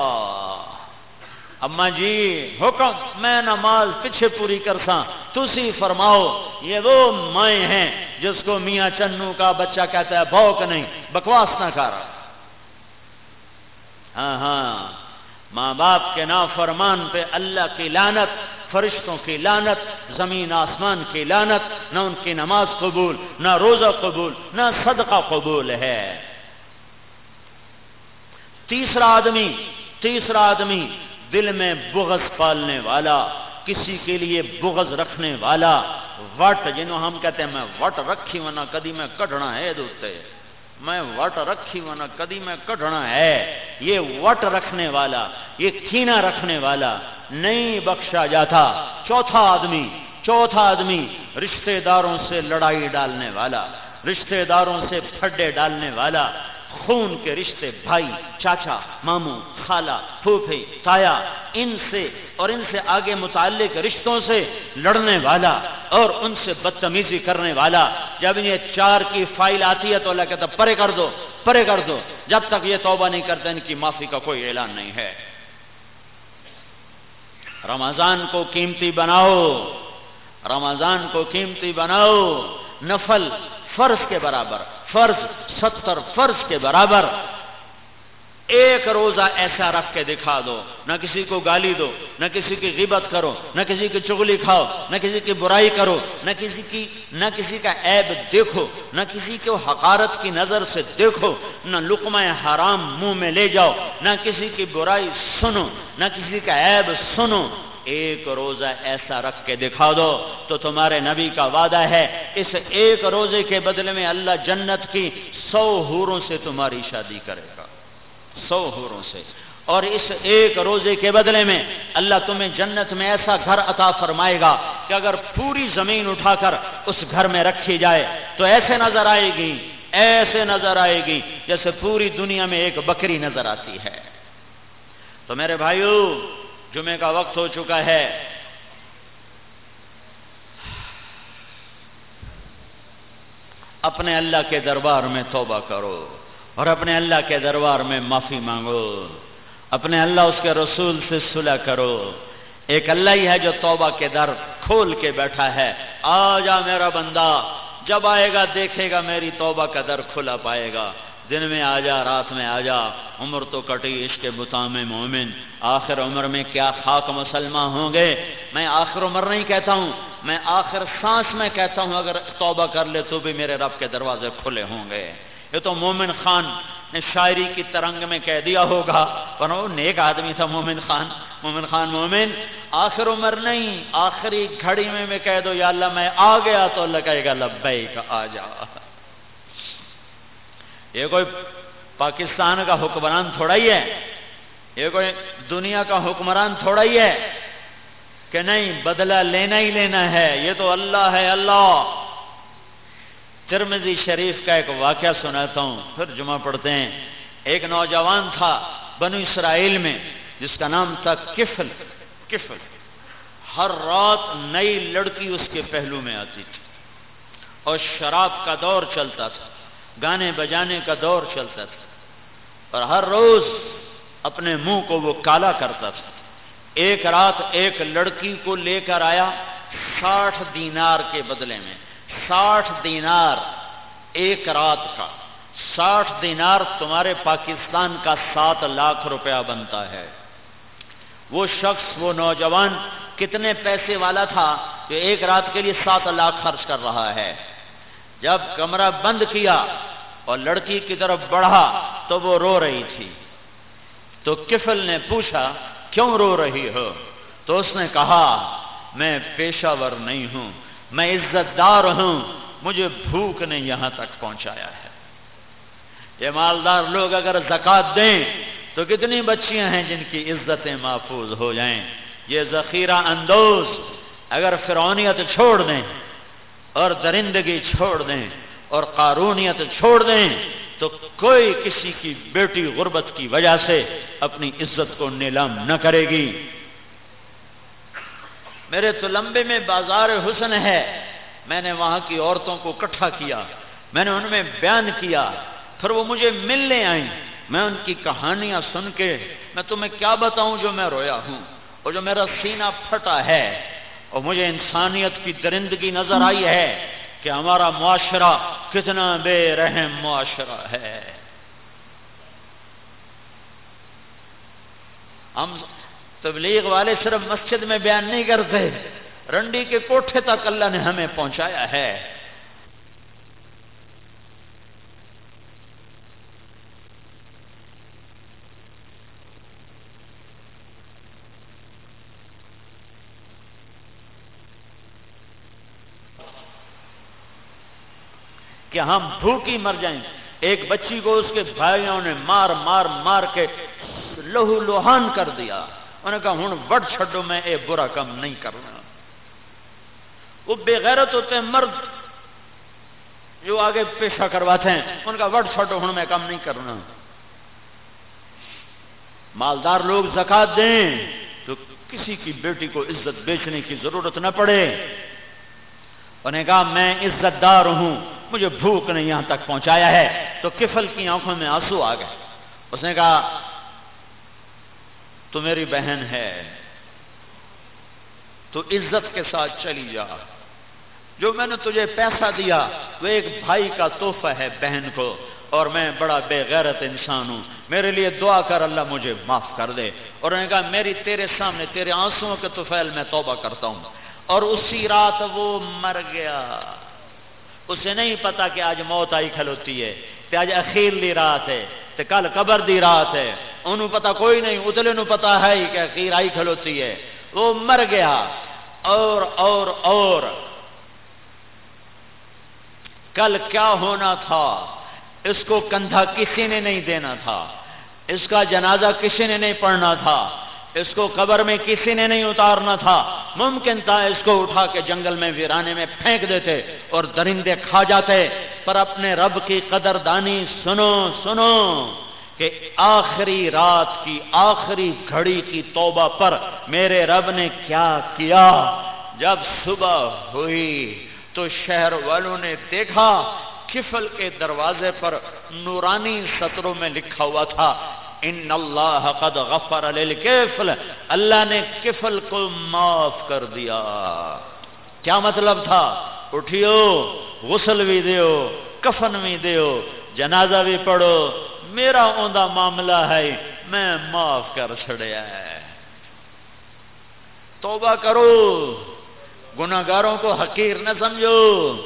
اما جی حکم، میں نماز پیچھے پوری کرسا تسی فرماؤ، یہ وہ مائیں ہیں جس کو میاں چنو کا بچہ کہتا ہے، بھوک نہیں، بکواس نہ کر۔ ہاں ہاں۔ ماں باپ کے نا فرمان پہ اللہ کی لانت فرشتوں کی لانت زمین آسمان کی لانت نہ ان کی نماز قبول، نہ روزہ قبول، نہ صدقہ قبول ہے۔ تیسرا آدمی تیسرا آدمی دل میں بغض پالنے والا، کسی کے لیے بغض رکھنے والا۔ وٹ جنہوں ہم کہتے ہیں، میں وٹ رکھی ورنہ کدی میں کٹنا ہے دوتے میں وٹ رکھی ورنہ کدی میں کٹنا ہے۔ یہ وٹ رکھنے والا، یہ کھینا رکھنے والا نہیں بخشا جاتا۔ چوتھا آدمی چوتھا آدمی رشتہ داروں سے لڑائی ڈالنے والا، رشتہ داروں سے پھڈے ڈالنے والا۔ خون کے رشتے، بھائی، چاچا، ماموں، خالہ پھوپھی تایا، ان سے اور ان سے آگے متعلق رشتوں سے لڑنے والا اور ان سے بدتمیزی کرنے والا۔ جب یہ چار کی فائل آتی ہے تو اللہ کہتا پرے کر دو، پرے کر دو۔ جب تک یہ توبہ نہیں کرتے، ان کی معافی کا کوئی اعلان نہیں ہے۔ رمضان کو قیمتی بناؤ، رمضان کو قیمتی بناؤ، نفل فرض کے برابر، فرض ستر، فرض کے برابر۔ ایک روزہ ایسا رکھ کے دکھا دو، نہ کسی کو گالی دو، نہ کسی کی غیبت کرو، نہ کسی کی چگلی کھاؤ، نہ کسی کی برائی کرو، نہ کسی کی، نہ کسی کا عیب دیکھو، نہ کسی کو حقارت کی نظر سے دیکھو، نہ لقمہ حرام منہ میں لے جاؤ، نہ کسی کی برائی سنو، نہ کسی کا عیب سنو۔ ایک روزہ ایسا رکھ کے دکھا دو تو تمہارے نبی کا وعدہ ہے، اس ایک روزے کے بدلے میں اللہ جنت کی سو حوروں سے تمہاری شادی کرے گا۔ سو حوروں سے۔ اور اس ایک روزے کے بدلے میں اللہ تمہیں جنت میں ایسا گھر عطا فرمائے گا کہ اگر پوری زمین اٹھا کر اس گھر میں رکھی جائے تو ایسے نظر آئے گی، ایسے نظر آئے گی جیسے پوری دنیا میں ایک بکری نظر آتی ہے۔ تو میرے بھائیو جمعے کا وقت ہو چکا ہے۔ اپنے اللہ کے دربار میں توبہ کرو اور اپنے اللہ کے دربار میں معافی مانگو۔ اپنے اللہ اس کے رسول سے صلح کرو۔ ایک اللہ ہی ہے جو توبہ کے در کھول کے بیٹھا ہے۔ آ جا میرا بندہ، جب آئے گا، دیکھے گا میری توبہ کا در کھلا پائے گا۔ دن میں آ جا، رات میں آ جا، عمر تو کٹی عشق بتام مومن۔ آخر عمر میں کیا خاک مسلمان ہوں گے؟ میں آخر عمر نہیں کہتا ہوں، میں آخر سانس میں کہتا ہوں، اگر توبہ کر لے تو بھی میرے رب کے دروازے کھلے ہوں گے۔ یہ تو مومن خان نے شاعری کی ترنگ میں کہہ دیا ہوگا۔ پر وہ نیک آدمی تھا مومن خان۔ مومن خان مومن، آخر عمر نہیں، آخری گھڑی میں میں کہہ دو، یا اللہ میں آ گیا تو اللہ کہے گا لبیک آ جا۔ یہ کوئی پاکستان کا حکمران تھوڑا ہی ہے۔ یہ کوئی دنیا کا حکمران تھوڑا ہی ہے کہ نہیں، بدلہ لینا ہی لینا ہے۔ یہ تو اللہ ہے، اللہ۔ ترمزی شریف کا ایک واقعہ سناتا ہوں، پھر جمعہ پڑھتے ہیں۔ ایک نوجوان تھا بنو اسرائیل میں، جس کا نام تھا کفل۔ کفل۔ ہر رات نئی لڑکی اس کے پہلو میں آتی تھی اور شراب کا دور چلتا تھا۔ گانے بجانے کا دور چلتا تھا اور ہر روز اپنے منہ کو وہ کالا کرتا تھا۔ ایک رات ایک لڑکی کو لے کر آیا ساٹھ دینار کے بدلے میں۔ ساٹھ دینار ایک رات کا۔ ساٹھ دینار تمہارے پاکستان کا سات لاکھ روپیہ بنتا ہے۔ وہ شخص، وہ نوجوان کتنے پیسے والا تھا کہ ایک رات کے لیے سات لاکھ خرچ کر رہا ہے۔ جب کمرہ بند کیا اور لڑکی کی طرف بڑھا تو وہ رو رہی تھی۔ تو کفل نے پوچھا، کیوں رو رہی ہو؟ تو اس نے کہا، میں پیشہ ور نہیں ہوں، میں عزت دار ہوں، مجھے بھوک نے یہاں تک پہنچایا ہے۔ یہ مالدار لوگ اگر زکات دیں تو کتنی بچیاں ہیں جن کی عزتیں محفوظ ہو جائیں۔ یہ ذخیرہ اندوز اگر فرونیت چھوڑ دیں اور درندگی چھوڑ دیں اور قارونیت چھوڑ دیں، تو کوئی کسی کی بیٹی غربت کی وجہ سے اپنی عزت کو نیلام نہ کرے گی۔ میرے تو لمبے میں بازار حسن ہے۔ میں نے وہاں کی عورتوں کو اکٹھا کیا، میں نے ان میں بیان کیا، پھر وہ مجھے ملنے آئیں۔ میں ان کی کہانیاں سن کے، میں تمہیں کیا بتاؤں جو میں رویا ہوں اور جو میرا سینہ پھٹا ہے۔ اور مجھے انسانیت کی درندگی نظر آئی ہے کہ ہمارا معاشرہ کتنا بے رحم معاشرہ ہے۔ ہم تبلیغ والے صرف مسجد میں بیان نہیں کرتے، رنڈی کے کوٹھے تک اللہ نے ہمیں پہنچایا ہے۔ کہ ہم بھوکی مر جائیں۔ ایک بچی کو اس کے بھائیوں نے مار مار مار کے لہو لوہان کر دیا۔ انہوں نے کہا ہوں وڈ چھڈو، میں اے برا کم نہیں کرنا وہ بے غیرت ہوتے ہیں، مرد جو آگے پیشہ کرواتے ہیں۔ ان کا وڈ چھڈو ہوں میں کم نہیں کرنا مالدار لوگ زکات دیں تو کسی کی بیٹی کو عزت بیچنے کی ضرورت نہ پڑے۔ انہیں کہا، میں عزت دار ہوں۔ مجھے بھوک نے یہاں تک پہنچایا ہے۔ تو کفل کی آنکھوں میں آنسو آ گئے۔ اس نے کہا، تو میری بہن ہے۔ تو عزت کے ساتھ چلی جا۔ جو میں نے تجھے پیسہ دیا، وہ ایک بھائی کا تحفہ ہے بہن کو۔ اور میں بڑا بے غیرت انسان ہوں۔ میرے لیے دعا کر اللہ مجھے معاف کر دے۔ اور انہوں نے کہا، میری تیرے سامنے تیرے آنسو کے توفیل میں توبہ کرتا ہوں۔ اور اسی رات وہ مر گیا۔ اسے نہیں پتا کہ آج موت آئی کھلوتی ہے، تے آج اخیر لی رات ہے، تے کل قبر دی رات ہے۔ انہوں پتا کوئی نہیں، اتلے نو پتا ہے کہ اخیر آئی کھلوتی ہے۔ وہ مر گیا۔ اور اور اور۔ کل کیا ہونا تھا؟ اس کو کندھا کسی نے نہیں دینا تھا۔ اس کا جنازہ کسی نے نہیں پڑھنا تھا۔ اس کو قبر میں کسی نے نہیں اتارنا تھا۔ ممکن تھا اس کو اٹھا کے جنگل میں ویرانے میں پھینک دیتے اور درندے کھا جاتے، پر اپنے رب کی قدر دانی سنو سنو کہ آخری رات کی آخری گھڑی کی توبہ پر میرے رب نے کیا کیا؟ جب صبح ہوئی تو شہر والوں نے دیکھا، کفل کے دروازے پر نورانی سطروں میں لکھا ہوا تھا۔ ان اللہ قد غفر للکفل اللہ نے کفل کو معاف کر دیا۔ کیا مطلب تھا؟ اٹھیو، غسل بھی دیو، کفن بھی دیو، جنازہ بھی پڑھو۔ میرا اوندا معاملہ ہے، میں معاف کر چھڑیا ہے۔ توبہ کرو۔ گناہگاروں کو حقیر نہ سمجھو۔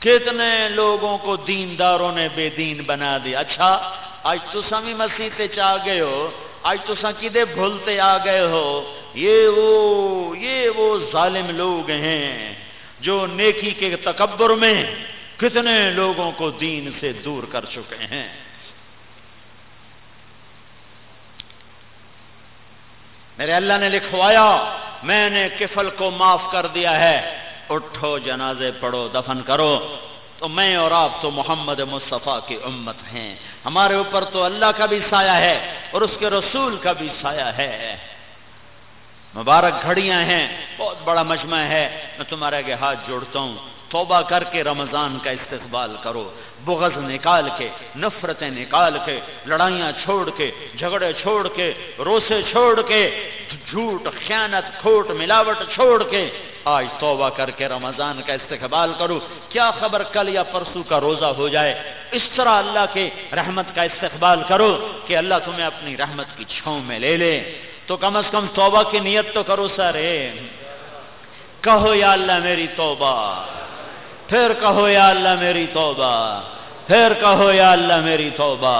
کتنے لوگوں کو دینداروں نے بے دین بنا دیا۔ اچھا آج تو سمی مسیح تے چاہ گئے ہو، آج تو کدے بھولتے آ گئے ہو؟ یہ وہ یہ وہ ظالم لوگ ہیں جو نیکی کے تکبر میں کتنے لوگوں کو دین سے دور کر چکے ہیں۔ میرے اللہ نے لکھوایا، میں نے کفل کو معاف کر دیا ہے۔ اٹھو جنازے پڑھو، دفن کرو۔ تو میں اور آپ تو محمد مصطفیٰ کی امت ہیں۔ ہمارے اوپر تو اللہ کا بھی سایہ ہے اور اس کے رسول کا بھی سایہ ہے۔ مبارک گھڑیاں ہیں، بہت بڑا مجمع ہے۔ میں تمہارے آگے ہاتھ جوڑتا ہوں۔ توبہ کر کے رمضان کا استقبال کرو، بغض نکال کے، نفرتیں نکال کے، لڑائیاں چھوڑ کے، جھگڑے چھوڑ کے، روسے چھوڑ کے، جھوٹ، خیانت، کھوٹ، ملاوٹ چھوڑ کے آج توبہ کر کے رمضان کا استقبال کرو۔ کیا خبر کل یا پرسوں کا روزہ ہو جائے؟ اس طرح اللہ کے رحمت کا استقبال کرو کہ اللہ تمہیں اپنی رحمت کی چھاؤں میں لے لے۔ تو کم از کم توبہ کی نیت تو کرو سر کہو یا اللہ میری توبہ۔ پھر کہو یا اللہ میری توبہ پھر کہو یا اللہ میری توبہ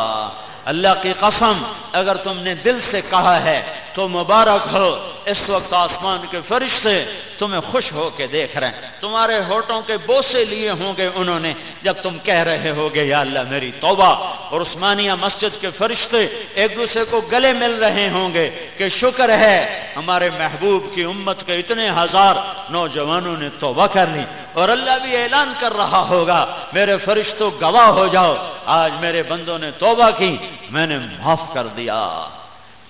اللہ کی قسم، اگر تم نے دل سے کہا ہے تو مبارک ہو۔ اس وقت آسمان کے فرشتے تمہیں خوش ہو کے دیکھ رہے ہیں۔ تمہارے ہوٹوں کے بوسے لیے ہوں گے انہوں نے۔ جب تم کہہ رہے ہو گے، یا اللہ میری توبہ۔ اور عثمانیہ مسجد کے فرشتے ایک دوسرے کو گلے مل رہے ہوں گے کہ شکر ہے، ہمارے محبوب کی امت کے اتنے ہزار نوجوانوں نے توبہ کر لی۔ اور اللہ بھی اعلان کر رہا ہوگا، میرے فرشتوں گواہ ہو جاؤ۔ آج میرے بندوں نے توبہ کی۔ میں نے معاف کر دیا۔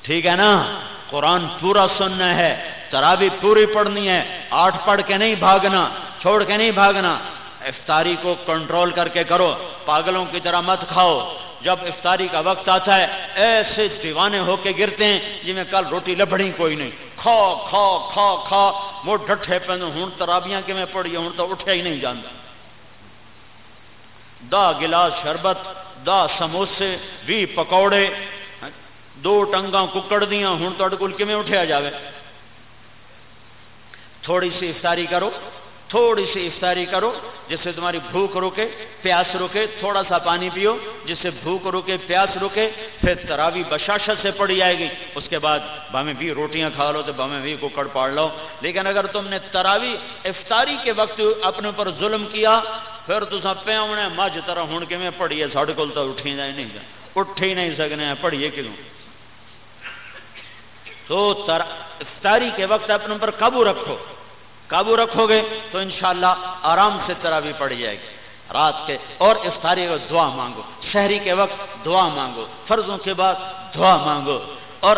ٹھیک ہے نا؟ قرآن پورا سننا ہے ترابی پوری پڑھنی ہے، آٹھ پڑھ کے نہیں بھاگنا، چھوڑ کے نہیں بھاگنا۔ افطاری کو کنٹرول کر کے کرو، پاگلوں کی طرح مت کھاؤ۔ جب افطاری کا وقت آتا ہے، ایسے دیوانے ہو کے گرتے ہیں جی میں کل روٹی لبڑی کوئی نہیں۔ کھا کھا کھا کھا۔ وہ ڈٹھے پہ ہوں ترابیاں کہ میں پڑھی ہوں تو اٹھے ہی نہیں جانتا دا گلاس شربت دا سموسے، بھی پکوڑے، دو ٹنگا ککڑ دیا ہوں تے کل میں اٹھیا جاوے؟ تھوڑی سی افطاری کرو۔ تھوڑی سی افطاری کرو، جس سے تمہاری بھوک روکے پیاس روکے تھوڑا سا پانی پیو، جس سے بھوک روکے پیاس روکے پھر تراوی بشاشت سے پڑی جائے گی۔ اس کے بعد بامیں بھی روٹیاں کھا لو تو بامیں بھی کوکڑ پاڑ لو۔ لیکن اگر تم نے تراوی افطاری کے وقت اپنے اوپر ظلم کیا، پھر تو سب آنے مجھ طرح ہوں کے میں پڑھیے ساڑھے کو تو اٹھی جائے نہیں جائے اٹھ ہی نہیں سکنے ہیں، پڑھیے کیوں؟ تو افطاری کے وقت اپنے اوپر قابو رکھو۔ قابو رکھو گے تو انشاءاللہ آرام سے تراوی پڑ جائے گی۔ رات کے اور افطاری کو دعا مانگو، شہری کے وقت دعا مانگو، فرضوں کے بعد دعا مانگو اور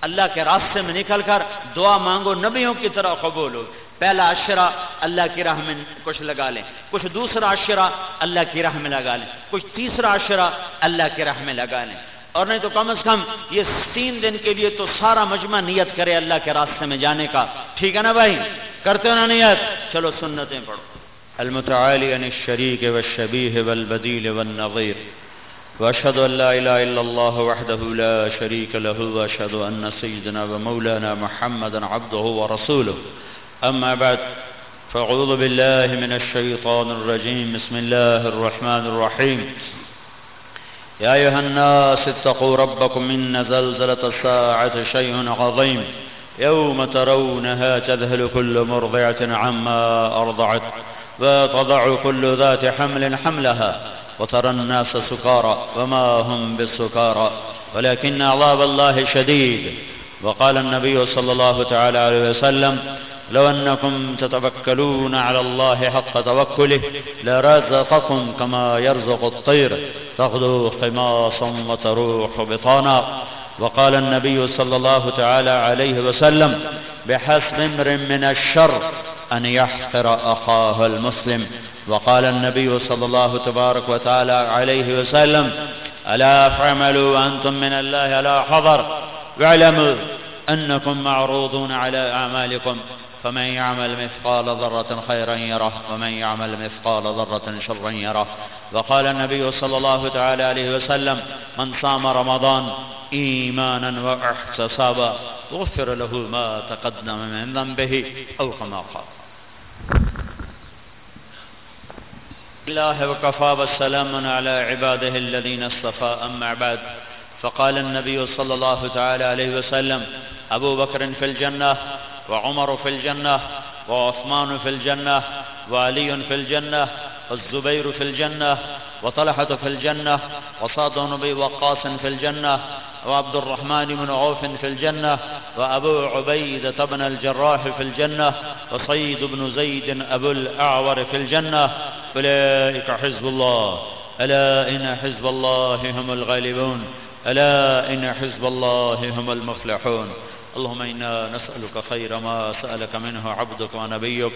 اللہ کے راستے میں نکل کر دعا مانگو، نبیوں کی طرح قبول ہو۔ پہلا عشرہ اللہ کی راہ میں کچھ لگا لیں، کچھ دوسرا عشرہ اللہ کی راہ میں لگا لیں، کچھ تیسرا عشرہ اللہ کی راہ میں لگا لیں۔ اور نہیں تو کم از کم یہ تین دن کے لیے تو سارا مجمع نیت کرے اللہ کے راستے میں جانے کا۔ ٹھیک ہے نا بھائی؟ کرتے ہو نا نیت؟ چلو سنتیں پڑھو۔ المتعالی عن الشریک والشبیح والبدیل والنظیر۔ واشهد ان لا اله الا الله وحده لا شريك له واشهد ان سيدنا ومولانا محمدا عبده ورسوله اما بعد، فاعوذ بالله من الشيطان الرجيم بسم الله الرحمن الرحيم يا أيها الناس اتقوا ربكم إن زلزلة الساعة شيء عظيم يوم ترونها تذهل كل مرضعة عما أرضعت وتضع كل ذات حمل حملها وترى الناس سكارى وما هم بالسكارى ولكن عذاب الله شديد وقال النبي صلى الله تعالى عليه وسلم لو أنكم تتوكلون على الله حق توكله لرزقكم كما يرزق الطير تغدو خماصا وتروح بطانا. وقال النبي صلى الله تعالى عليه وسلم بحسب أمر من الشر أن يحقر أخاه المسلم. وقال النبي صلى الله تبارك وتعالى عليه وسلم ألا فعملوا أنتم من الله على حضر واعلموا أنكم معروضون على أعمالكم. فمن يعمل مثقال ذرة خيرا يره ومن يعمل مثقال ذرة شرا يره. وقال النبي صلى الله تعالى عليه وسلم من صام رمضان إيمانا واحتسابا غفر له ما تقدم من ذنبه أو كما قال. الله وكفى والسلام على عباده الذين اصطفى أما بعد فقال النبي صلى الله تعالى عليه وسلم أبو بكر في الجنة وعمر في الجنة وعثمان في الجنة وعلي في الجنة والزبير في الجنة وطلحة في الجنة وصاد بن وقاص في الجنة وعبد الرحمن بن عوف في الجنة وأبو عبيدة بن الجراح في الجنة وصيد بن زيد أبو الأعور في الجنة. أولئك حزب الله ألا إن حزب الله هم الغالبون ألا إن حزب الله هم المفلحون. اللهم إنا نسألك خير ما سألك منه عبدك ونبيك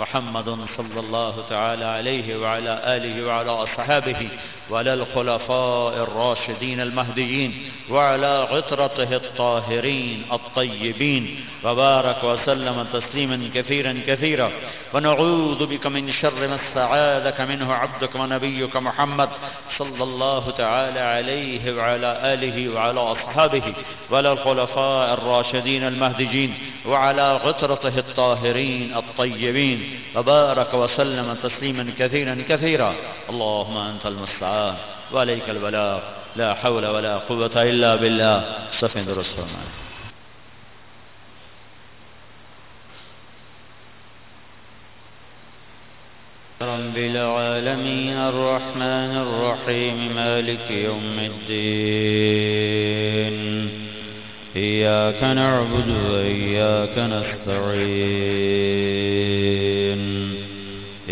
محمد صلى الله تعالى عليه وعلى آله وعلى أصحابه وعلى الخلفاء الراشدين المهديين. وعلى غطرته الطاهرين الطيبين. وبارك وسلم تسليما كثيرا كثيرا. ونعوذ بك من شر ما استعاذك منه عبدك ونبيك محمد صلى الله تعالى عليه وعلى آله وعلى أصحابه وعلى الخلفاء الراشدين المهدجين وعلى غطرته الطاهرين الطيبين. وبارك وسلم تسليما كثيرا كثيرا. اللهم أنت المستعان. وعليك البلاغ. لا حول ولا قوة إلا بالله. صفين رسول الله رب العالمين الرحمن الرحيم مالك يوم الدين. إياك نعبد وإياك نستعين.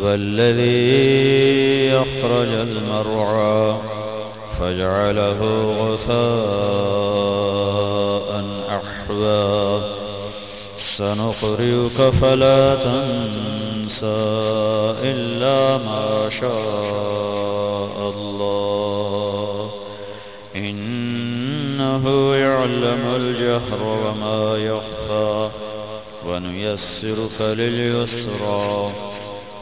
والذي يخرج المرعى فاجعله غثاء أحوى. سنقرئك فلا تنسى إلا ما شاء الله. إنه يعلم الجهر وما يخفى. ونيسرك لليسرى.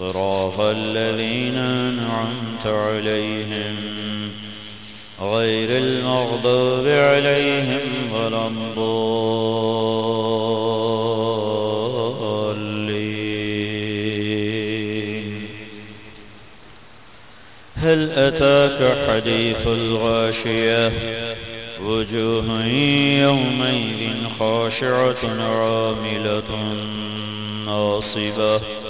صراط الذين أنعمت عليهم غير المغضوب عليهم ولا الضالين. هل أتاك حديث الغاشية؟ وجوه يومئذ خاشعة عاملة ناصبة.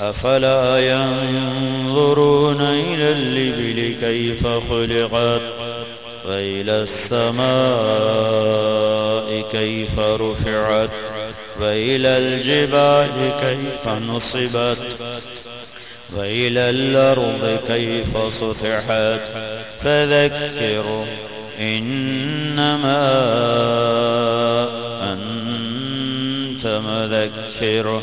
أفلا ينظرون إلى الإبل كيف خلقت؟ وإلى السماء كيف رفعت؟ وإلى الجبال كيف نصبت؟ وإلى الأرض كيف سطحت؟ فذكر إنما أنت مذكر.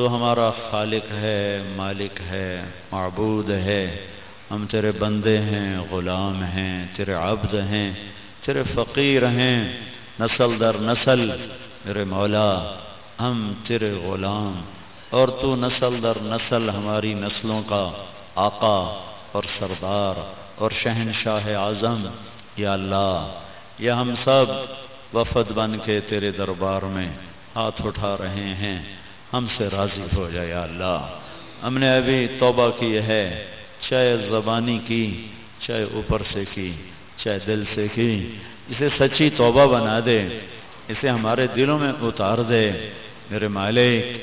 تو ہمارا خالق ہے، مالک ہے، معبود ہے۔ ہم تیرے بندے ہیں، غلام ہیں، تیرے عبد ہیں، تیرے فقیر ہیں۔ نسل در نسل، میرے مولا، ہم تیرے غلام۔ اور تو نسل در نسل ہماری نسلوں کا آقا اور سردار اور شہنشاہ اعظم۔ یا اللہ، یہ ہم سب وفد بن کے تیرے دربار میں ہاتھ اٹھا رہے ہیں۔ ہم سے راضی ہو جائے یا اللہ۔ ہم نے ابھی توبہ کی ہے، چاہے زبانی کی، چاہے اوپر سے کی، چاہے دل سے کی۔ اسے سچی توبہ بنا دے، اسے ہمارے دلوں میں اتار دے۔ میرے مالک،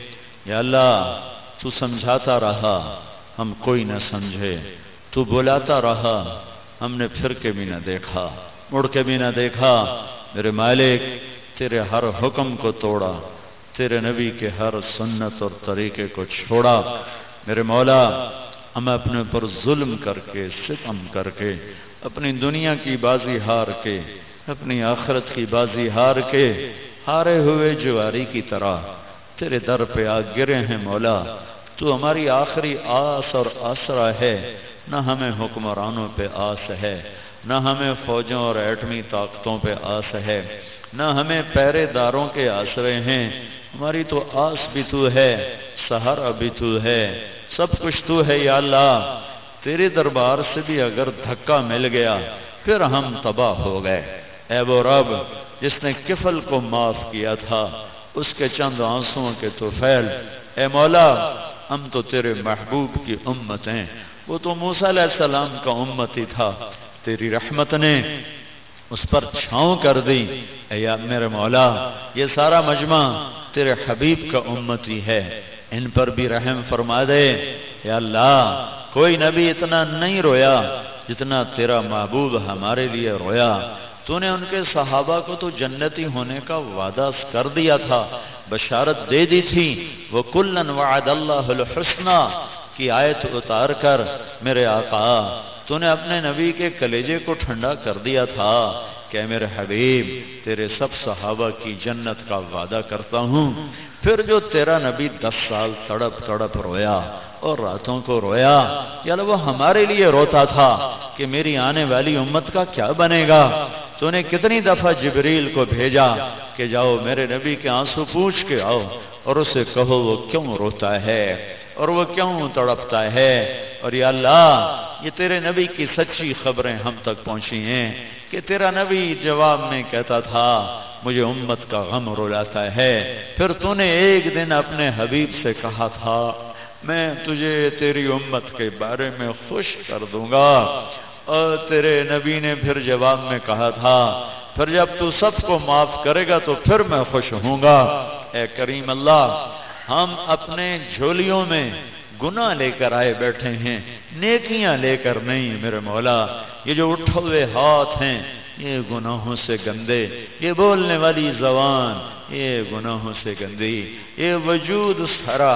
یا اللہ، تو سمجھاتا رہا، ہم کوئی نہ سمجھے۔ تو بلاتا رہا، ہم نے پھر کے بھی نہ دیکھا۔ مڑ کے بھی نہ دیکھا۔ میرے مالک، تیرے ہر حکم کو توڑا۔ تیرے نبی کے ہر سنت اور طریقے کو چھوڑا۔ میرے مولا ہم اپنے پر ظلم کر کے، ستم کر کے، اپنی دنیا کی بازی ہار کے، اپنی آخرت کی بازی ہار کے، ہارے ہوئے جواری کی طرح تیرے در پہ آ گرے ہیں مولا۔ تو ہماری آخری آس اور آسرا ہے۔ نہ ہمیں حکمرانوں پہ آس ہے، نہ ہمیں فوجوں اور ایٹمی طاقتوں پہ آس ہے۔ نہ ہمیں پہرے داروں کے آسرے ہیں۔ ہماری تو آس بھی تو ہے، سہارا بھی تو ہے۔ سب کچھ تو ہے یا اللہ۔ تیرے دربار سے بھی اگر دھکا مل گیا، پھر ہم تباہ ہو گئے۔ اے وہ رب، جس نے کفل کو معاف کیا تھا، اس کے چند آنسوں کے تو فیل۔ اے مولا، ہم تو تیرے محبوب کی امت ہیں۔ وہ تو موسیٰ علیہ السلام کا امت ہی تھا۔ تیری رحمت نے اس پر چھاؤں کر دی اے یا میرے مولا، یہ سارا مجمع تیرے حبیب کا امت ہی ہے۔ ان پر بھی رحم فرما دے۔ یا اللہ، کوئی نبی اتنا نہیں رویا جتنا تیرا محبوب ہمارے لیے رویا۔ تو نے ان کے صحابہ کو تو جنتی ہونے کا وعدہ کر دیا تھا، بشارت دے دی تھی۔ وہ کلن وعد اللہ الحسنہ کی آیت اتار کر میرے آقا تو نے اپنے نبی کے کلیجے کو ٹھنڈا کر دیا تھا کہ میرے حبیب تیرے سب صحابہ کی جنت کا وعدہ کرتا ہوں پھر جو تیرا نبی دس سال تڑپ تڑپ رویا اور راتوں کو رویا یا وہ ہمارے لیے روتا تھا کہ میری آنے والی امت کا کیا بنے گا تو نے کتنی دفعہ جبریل کو بھیجا کہ جاؤ میرے نبی کے آنسو پوچھ کے آؤ اور اسے کہو وہ کیوں روتا ہے اور وہ کیوں تڑپتا ہے؟ اور یا اللہ، یہ تیرے نبی کی سچی خبریں ہم تک پہنچی ہیں کہ تیرا نبی جواب میں کہتا تھا، مجھے امت کا غم رولاتا ہے۔ پھر تو نے ایک دن اپنے حبیب سے کہا تھا، میں تجھے تیری امت کے بارے میں خوش کر دوں گا۔ اور تیرے نبی نے پھر جواب میں کہا تھا، پھر جب تو سب کو معاف کرے گا تو پھر میں خوش ہوں گا۔ اے کریم اللہ ہم اپنے جھولیوں میں گناہ لے کر آئے بیٹھے ہیں، نیکیاں لے کر نہیں، میرے مولا، یہ جو اٹھے ہوئے ہاتھ ہیں، یہ گناہوں سے گندے، یہ بولنے والی زبان، یہ گناہوں سے گندی، یہ وجود سرا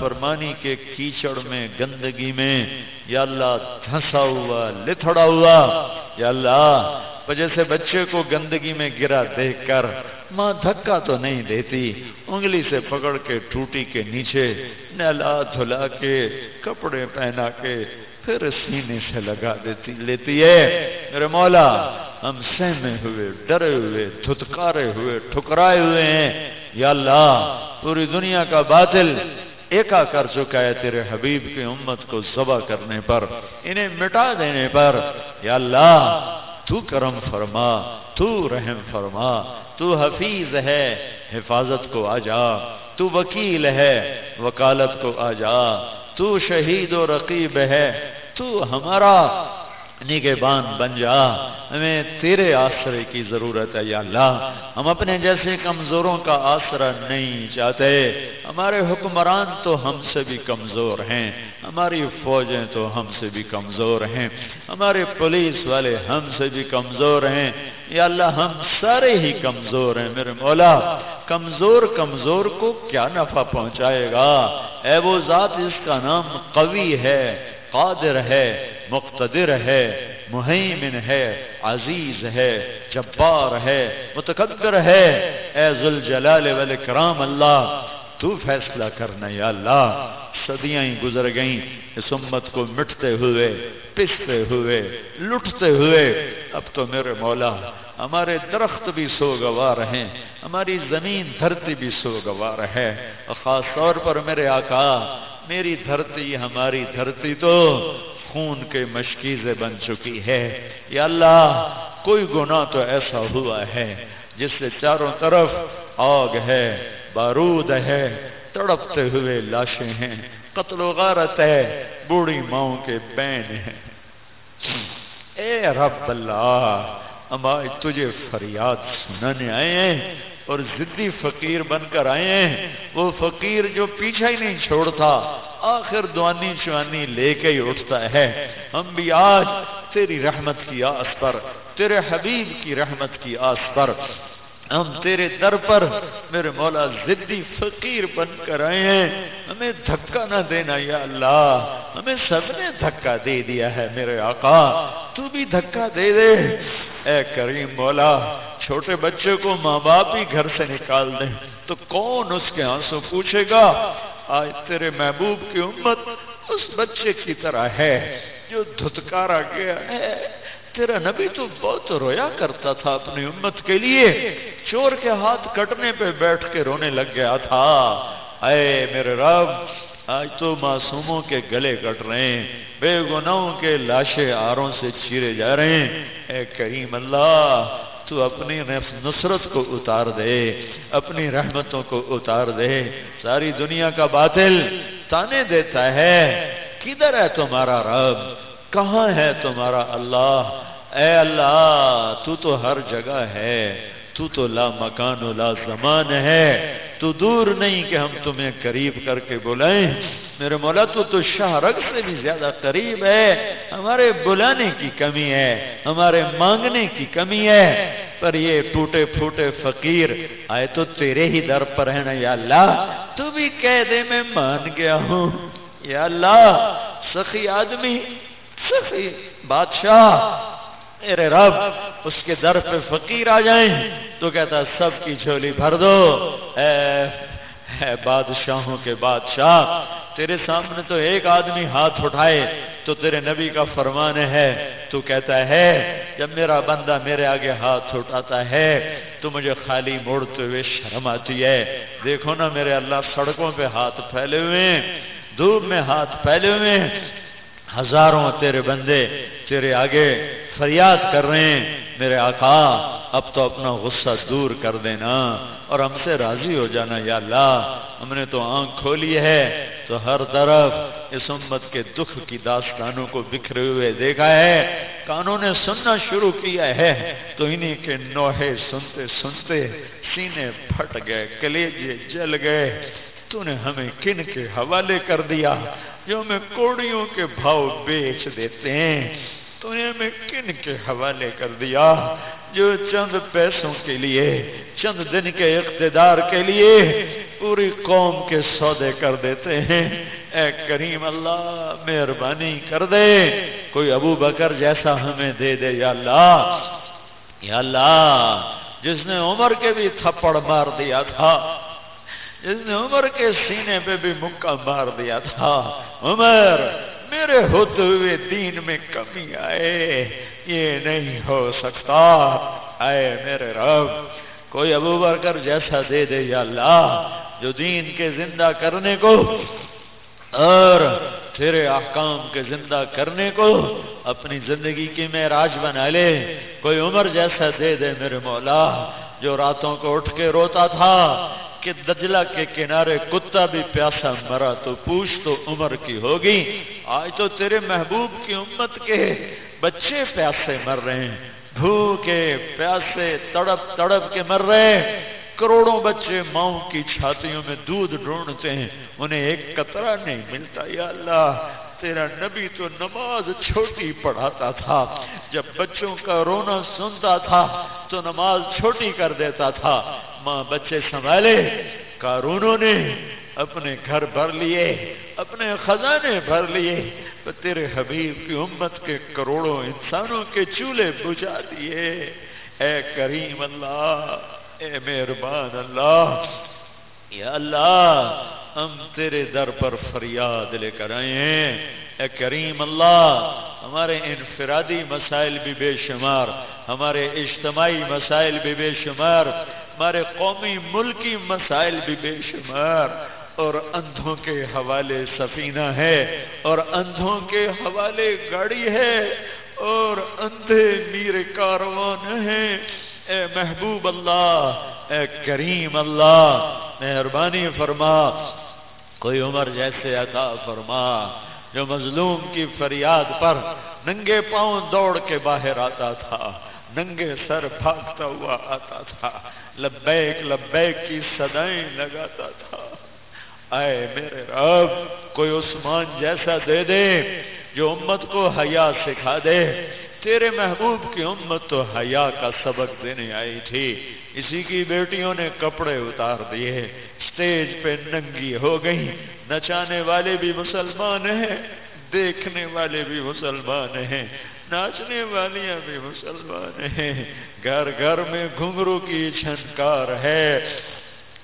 فرمانی کے کیچڑ میں، گندگی میں، یا اللہ دھسا ہوا، لتھڑا ہوا، یا اللہ جیسے بچے کو گندگی میں گرا دیکھ کر ماں دھکا تو نہیں دیتی، انگلی سے پکڑ کے ٹوٹی کے نیچے نلا دھلا کے، کپڑے پہنا کے، پھر سینے سے لگا دیتی، لیتی ہے۔ میرے مولا، ہم سہمے ہوئے، ڈرے ہوئے، دھتکارے ہوئے، ٹھکرائے ہوئے ہیں۔ یا اللہ پوری دنیا کا باطل ایکا کر چکا ہے تیرے حبیب کی امت کو ذبح کرنے پر، انہیں مٹا دینے پر۔ یا اللہ، تو کرم فرما، تو رحم فرما، تو حفیظ ہے، حفاظت کو آ جا، تو وکیل ہے، وکالت کو آ جا، تو شہید و رقیب ہے، تو ہمارا نگہبان بن جا۔ ہمیں تیرے آسرے کی ضرورت ہے یا اللہ۔ ہم اپنے جیسے کمزوروں کا آسرا نہیں چاہتے۔ ہمارے حکمران تو ہم سے بھی کمزور ہیں۔ ہماری فوجیں تو ہم سے بھی کمزور ہیں۔ ہمارے پولیس والے ہم سے بھی کمزور ہیں۔ یا اللہ، ہم سارے ہی کمزور ہیں میرے مولا۔ کمزور کمزور کو کیا نفع پہنچائے گا؟ اے وہ ذات اس کا نام قوی ہے۔ قادر ہے، مقتدر ہے، مہیمن ہے، عزیز ہے، جبار ہے، متکبر ہے۔ اے ذوالجلال والاکرام اللہ، تو فیصلہ کرنا یا اللہ۔ صدیاں ہی گزر گئیں، اس امت کو مٹتے ہوئے، پستے ہوئے، لٹتے ہوئے۔ اب تو میرے مولا، ہمارے درخت بھی سوگوار ہیں، ہماری زمین دھرتی بھی سوگوار ہے۔ اور خاص طور پر میرے آقا میری دھرتی، ہماری دھرتی تو خون کے مشکیزیں بن چکی ہے۔ یا اللہ، کوئی گناہ تو ایسا ہوا ہے جس سے چاروں طرف آگ ہے، بارود ہے، تڑپتے ہوئے لاشیں ہیں، قتل و غارت ہے، بوڑھی ماؤں کے بین ہیں۔ اے رب اللہ، ہم آج تجھے فریاد سنانے آئے ہیں۔ اور ضدی فقیر بن کر آئے ہیں۔ وہ فقیر جو پیچھا ہی نہیں چھوڑتا، آخر دوانی چوانی لے کے ہی اٹھتا ہے۔ ہم بھی آج تیری رحمت کی آس پر، تیرے حبیب کی رحمت کی آس پر۔ ہم تیرے در پر میرے مولا ضدی فقیر بن کر آئے ہیں۔ ہمیں دھکا نہ دینا یا اللہ، ہمیں سب نے دھکا دے دیا ہے میرے آقا۔ تو بھی دھکا دے دے۔ اے کریم مولا چھوٹے بچے کو ماں باپ ہی گھر سے نکال دیں تو کون اس کے آنسو پوچھے گا، آج تیرے محبوب کی امت اس بچے کی طرح ہے جو دھتکارا گیا ہے۔ تیرا نبی تو بہت رویا کرتا تھا اپنی امت کے لیے، چور کے ہاتھ کٹنے پہ بیٹھ کے رونے لگ گیا تھا۔ اے میرے رب، آج تو معصوموں کے گلے کٹ رہے ہیں، بے گناہوں کے لاشیں آروں سے چیرے جا رہے ہیں۔ اے کریم اللہ تو اپنی نصرت کو اتار دے، اپنی رحمتوں کو اتار دے۔ ساری دنیا کا باطل تانے دیتا ہے، کدھر ہے تمہارا رب؟ کہاں ہے تمہارا اللہ؟ اے اللہ، تو تو ہر جگہ ہے۔ تو تو لا مکان و لا زمان ہے۔ تو دور نہیں کہ ہم تمہیں قریب کر کے بلائیں۔ میرے مولا، تو تو شاہ رگ سے بھی زیادہ قریب ہے۔ ہمارے بلانے کی کمی ہے، ہمارے مانگنے کی کمی ہے۔ پر یہ ٹوٹے پھوٹے فقیر، آئے تو تیرے ہی در پر ہے نا یا اللہ۔ تو بھی کہہ دے میں مان گیا ہوں۔ یا اللہ، سخی آدمی، سخی بادشاہ۔ میرے رب اس کے در پہ فقیر آ جائیں۔ تو کہتا سب کی جھولی بھر دو۔ اے اے بادشاہوں کے بادشاہ، تیرے سامنے تو ایک آدمی ہاتھ اٹھائے، تو تیرے نبی کا فرمان ہے۔ تو کہتا ہے، جب میرا بندہ میرے آگے ہاتھ اٹھاتا ہے، تو مجھے خالی موڑتے ہوئے شرم آتی ہے۔ دیکھو نا میرے اللہ، سڑکوں پہ ہاتھ پھیلے ہوئے دھوپ میں ہاتھ پھیلے ہوئے ہزاروں تیرے بندے تیرے آگے فریاد کر رہے ہیں، میرے آقا، اب تو اپنا غصہ دور کر دینا اور ہم سے راضی ہو جانا، یا اللہ، ہم نے تو آنکھ کھولی ہے، تو ہر طرف اس امت کے دکھ کی داستانوں کو بکھرے ہوئے دیکھا ہے، کانوں نے سننا شروع کیا ہے، تو انہیں کے نوحے سنتے سنتے سینے پھٹ گئے، کلیجے جل گئے، تو نے ہمیں کن کے حوالے کر دیا، جو ہمیں کوڑیوں کے بھاؤ بیچ دیتے ہیں۔ تو نے ہمیں کن کے حوالے کر دیا؟ جو چند پیسوں کے لیے، چند دن کے اقتدار کے لیے پوری قوم کے سودے کر دیتے ہیں۔ اے کریم اللہ، مہربانی کر دے۔ کوئی ابو بکر جیسا ہمیں دے دے، یا اللہ۔ یا اللہ، جس نے عمر کے بھی تھپڑ مار دیا تھا، جس نے عمر کے سینے پہ بھی مکہ مار دیا تھا۔ عمر میرے ہوتے ہوئے دین میں کمی آئے، یہ نہیں ہو سکتا۔ آئے میرے رب، کوئی ابو برکر جیسا دے دے یا اللہ جو دین کے زندہ کرنے کو اور تیرے احکام کے زندہ کرنے کو اپنی زندگی کی میں راج بنا لے۔ کوئی عمر جیسا دے دے میرے مولا جو راتوں کو اٹھ کے روتا تھا کہ دجلہ کے کنارے کتا بھی پیاسا مرا تو پوچھ تو عمر کی ہوگی؟ آج تو تیرے محبوب کی امت کے بچے پیاسے مر رہے ہیں، بھوکے پیاسے تڑپ تڑپ کے مر رہے کروڑوں بچے ماؤں کی چھاتیوں میں دودھ ڈھونڈتے ہیں، انہیں ایک قطرہ نہیں ملتا، یا اللہ، تیرا نبی تو نماز چھوٹی پڑھاتا تھا، جب بچوں کا رونا سنتا تھا تو نماز چھوٹی کر دیتا تھا۔ ماں بچے سنبھالے کارونوں نے اپنے گھر بھر لیے، اپنے خزانے بھر لیے۔ تو تیرے حبیب کی امت کے کروڑوں انسانوں کے چولہے بجھا دیے۔ اے کریم اللہ اے مہربان اللہ، یا اللہ، ہم تیرے در پر فریاد لے کر آئے ہیں۔ اے کریم اللہ، ہمارے انفرادی مسائل بھی بے شمار، ہمارے اجتماعی مسائل بھی بے شمار، ہمارے قومی ملکی مسائل بھی بے شمار۔ اور اندھوں کے حوالے سفینہ ہے، اور اندھوں کے حوالے گاڑی ہے، اور اندھے میر کاروان ہیں۔ اے محبوب اللہ، اے کریم اللہ، مہربانی فرما۔ کوئی عمر جیسے عطا فرما، جو مظلوم کی فریاد پر ننگے پاؤں دوڑ کے باہر آتا تھا، ننگے سر بھاگتا ہوا آتا تھا، لبیک لبیک کی صدائیں لگاتا تھا۔ اے میرے رب، کوئی عثمان جیسا دے دے، جو امت کو حیا سکھا دے۔ تیرے محبوب کی امت تو حیا کا سبق دینے آئی تھی۔ اسی کی بیٹیوں نے کپڑے اتار دیے۔ اسٹیج پہ ننگی ہو گئی نچانے والے بھی مسلمان ہیں۔ دیکھنے والے بھی مسلمان ہیں۔ ناچنے والیاں بھی مسلمان ہیں۔ گھر گھر میں گھنگرو کی چھنکار ہے۔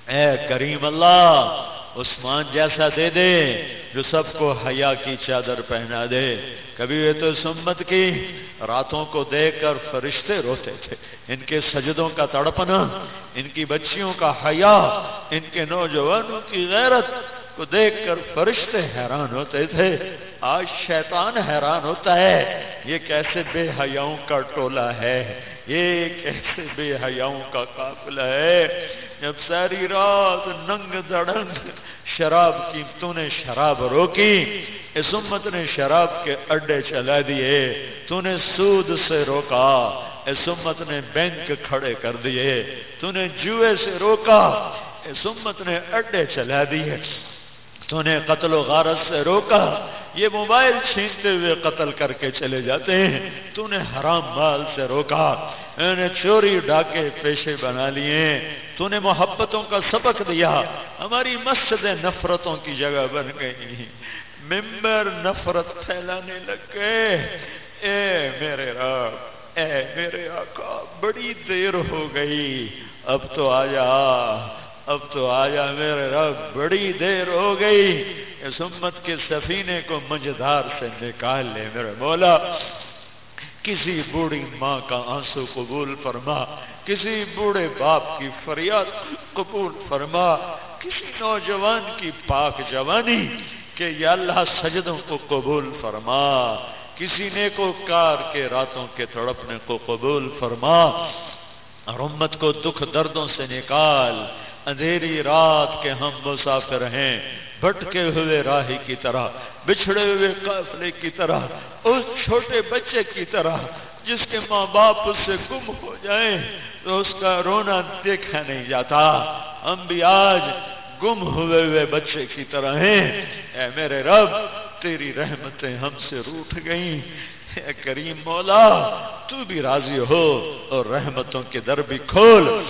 اے کریم اللہ، عثمان جیسا دے دے جو سب کو حیا کی چادر پہنا دے۔ کبھی یہ تو سمت کی راتوں کو دیکھ کر فرشتے روتے تھے۔ ان کے سجدوں کا تڑپنا، ان کی بچیوں کا حیا، ان کے نوجوانوں کی غیرت کو دیکھ کر فرشتے حیران ہوتے تھے۔ آج شیطان حیران ہوتا ہے، یہ کیسے بے حیاؤں کا ٹولہ ہے؟ یہ کیسے بے حیاؤں کا قافلہ ہے، جب ساری رات ننگ دڑنگ شراب کی نے شراب روکی، اس امت نے شراب کے اڈے چلا دیے، تو نے سود سے روکا، اس امت نے بینک کھڑے کر دیے، تو نے جوئے سے روکا، اس امت نے اڈے چلا دیے۔ تو نے قتل و غارت سے روکا۔ یہ موبائل چھینتے ہوئے قتل کر کے چلے جاتے ہیں۔ تو نے حرام مال سے روکا۔ انہیں چوری، ڈاکے، پیشے بنا لیے۔ تو نے محبتوں کا سبق دیا۔ ہماری مسجد نفرتوں کی جگہ بن گئی ممبر نفرت پھیلانے لگ گئے۔ اے میرے رب، اے میرے آقا، بڑی دیر ہو گئی۔ اب تو آ جا اب تو آجا میرے رب، بڑی دیر ہو گئی اس امت کے سفینے کو مجدار سے نکال لے۔ میرے مولا، کسی بوڑھی ماں کا آنسو قبول فرما، کسی بوڑھے باپ کی فریاد قبول فرما، کسی نوجوان کی پاک جوانی کہ یا اللہ سجدوں کو قبول فرما، کسی نے کو کار کے راتوں کے تڑپنے کو قبول فرما اور امت کو دکھ دردوں سے نکال۔ اندھیری رات کے ہم مسافر ہیں، بھٹکے ہوئے راہی کی طرح، بچھڑے ہوئے قافلے کی طرح، اس چھوٹے بچے کی طرح، جس کے ماں باپ اس سے گم ہو جائیں تو اس کا رونا دیکھا نہیں جاتا۔ ہم بھی آج گم ہوئے ہوئے بچے کی طرح ہیں۔ اے میرے رب، تیری رحمتیں ہم سے روٹ گئیں۔ اے کریم مولا، تو بھی راضی ہو اور رحمتوں کے در بھی کھول۔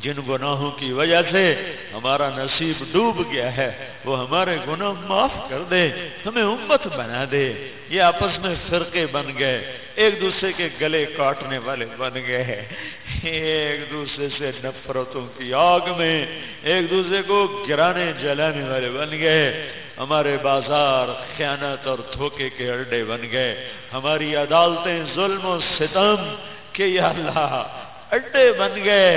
جن گناہوں کی وجہ سے ہمارا نصیب ڈوب گیا ہے، وہ ہمارے گناہ معاف کر دے، ہمیں امت بنا دے۔ یہ آپس میں فرقے بن گئے۔ ایک دوسرے کے گلے کاٹنے والے بن گئے۔ ایک دوسرے سے نفرتوں کی آگ میں، ایک دوسرے کو گرانے جلانے والے بن گئے۔ ہمارے بازار خیانت اور دھوکے کے اڈے بن گئے۔ ہماری عدالتیں ظلم و ستم کہ یا اللہ اڈے بن گئے۔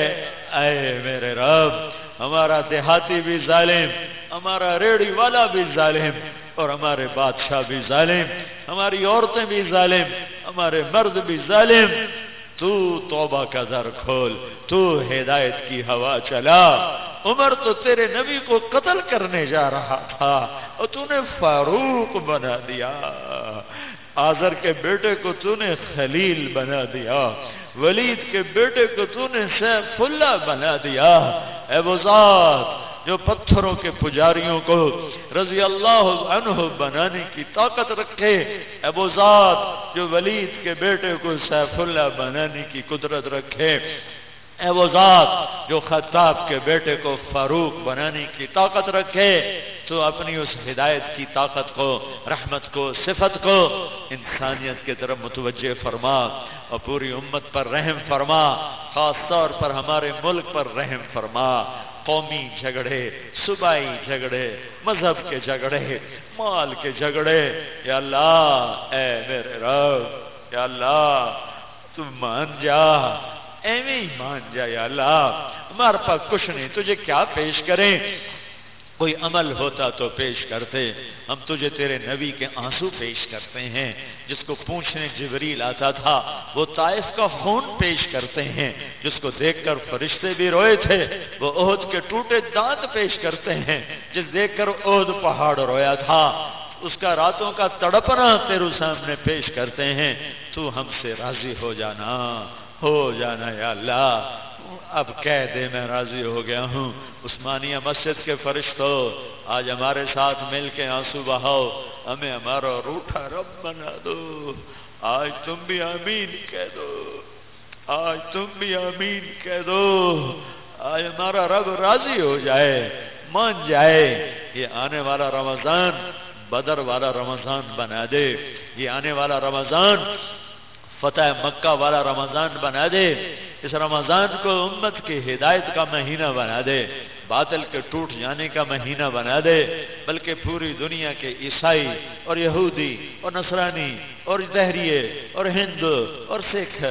اے میرے رب، ہمارا دیہاتی بھی ظالم، ہمارا ریڑی والا بھی ظالم، اور ہمارے بادشاہ بھی ظالم، ہماری عورتیں بھی ظالم، ہمارے مرد بھی ظالم۔ تو توبہ کا در کھول، تو ہدایت کی ہوا چلا۔ عمر تو تیرے نبی کو قتل کرنے جا رہا تھا، اور تو نے فاروق بنا دیا۔ آزر کے بیٹے کو تو نے خلیل بنا دیا، ولید کے بیٹے کو تو نے سیف اللہ بنا دیا۔ اے ذات جو پتھروں کے پجاریوں کو رضی اللہ عنہ بنانے کی طاقت رکھے، اے ذات جو ولید کے بیٹے کو سیف اللہ بنانے کی قدرت رکھے۔ اے وہ ذات جو خطاب کے بیٹے کو فاروق بنانے کی طاقت رکھے، تو اپنی اس ہدایت کی طاقت کو، رحمت کو، صفت کو انسانیت کے طرف متوجہ فرما اور پوری امت پر رحم فرما، خاص طور پر ہمارے ملک پر رحم فرما۔ قومی جھگڑے، صوبائی جھگڑے، مذہب کے جھگڑے، مال کے جھگڑے۔ یا اللہ، اے میرے رب، یا اللہ تم مان جا۔ ایویں ہی مان جا یا اللہ، ہمارے پاس کچھ نہیں، تجھے کیا پیش کریں؟ کوئی عمل ہوتا تو پیش کرتے، ہم تجھے تیرے نبی کے آنسو پیش کرتے ہیں، جس کو پوچھنے جبریل آتا تھا، وہ طائف کا خون پیش کرتے ہیں، جس کو دیکھ کر فرشتے بھی روئے تھے، وہ عہد کے ٹوٹے دانت پیش کرتے ہیں، جس دیکھ کر عہد پہاڑ رویا تھا، اس کا راتوں کا تڑپنا تیرے سامنے پیش کرتے ہیں، تو ہم سے راضی ہو جانا۔ ہو جانا یا اللہ، اب کہہ دے میں راضی ہو گیا ہوں۔ عثمانیہ مسجد کے فرشتوں آج ہمارے ساتھ مل کے آنسو بہاؤ۔ ہمیں ہمارا روٹا رب بنا دو۔ آج تم بھی امین کہہ دو۔ آج تم بھی امین کہہ دو۔ آج ہمارا رب راضی ہو جائے، مان جائے۔ یہ آنے والا رمضان بدر والا رمضان بنا دے۔ یہ آنے والا رمضان فتح مکہ والا رمضان بنا دے، اس رمضان کو امت کی ہدایت کا مہینہ بنا دے، باطل کے ٹوٹ جانے کا مہینہ بنا دے، بلکہ پوری دنیا کے عیسائی اور یہودی اور نصرانی اور دہریے اور ہندو اور سکھ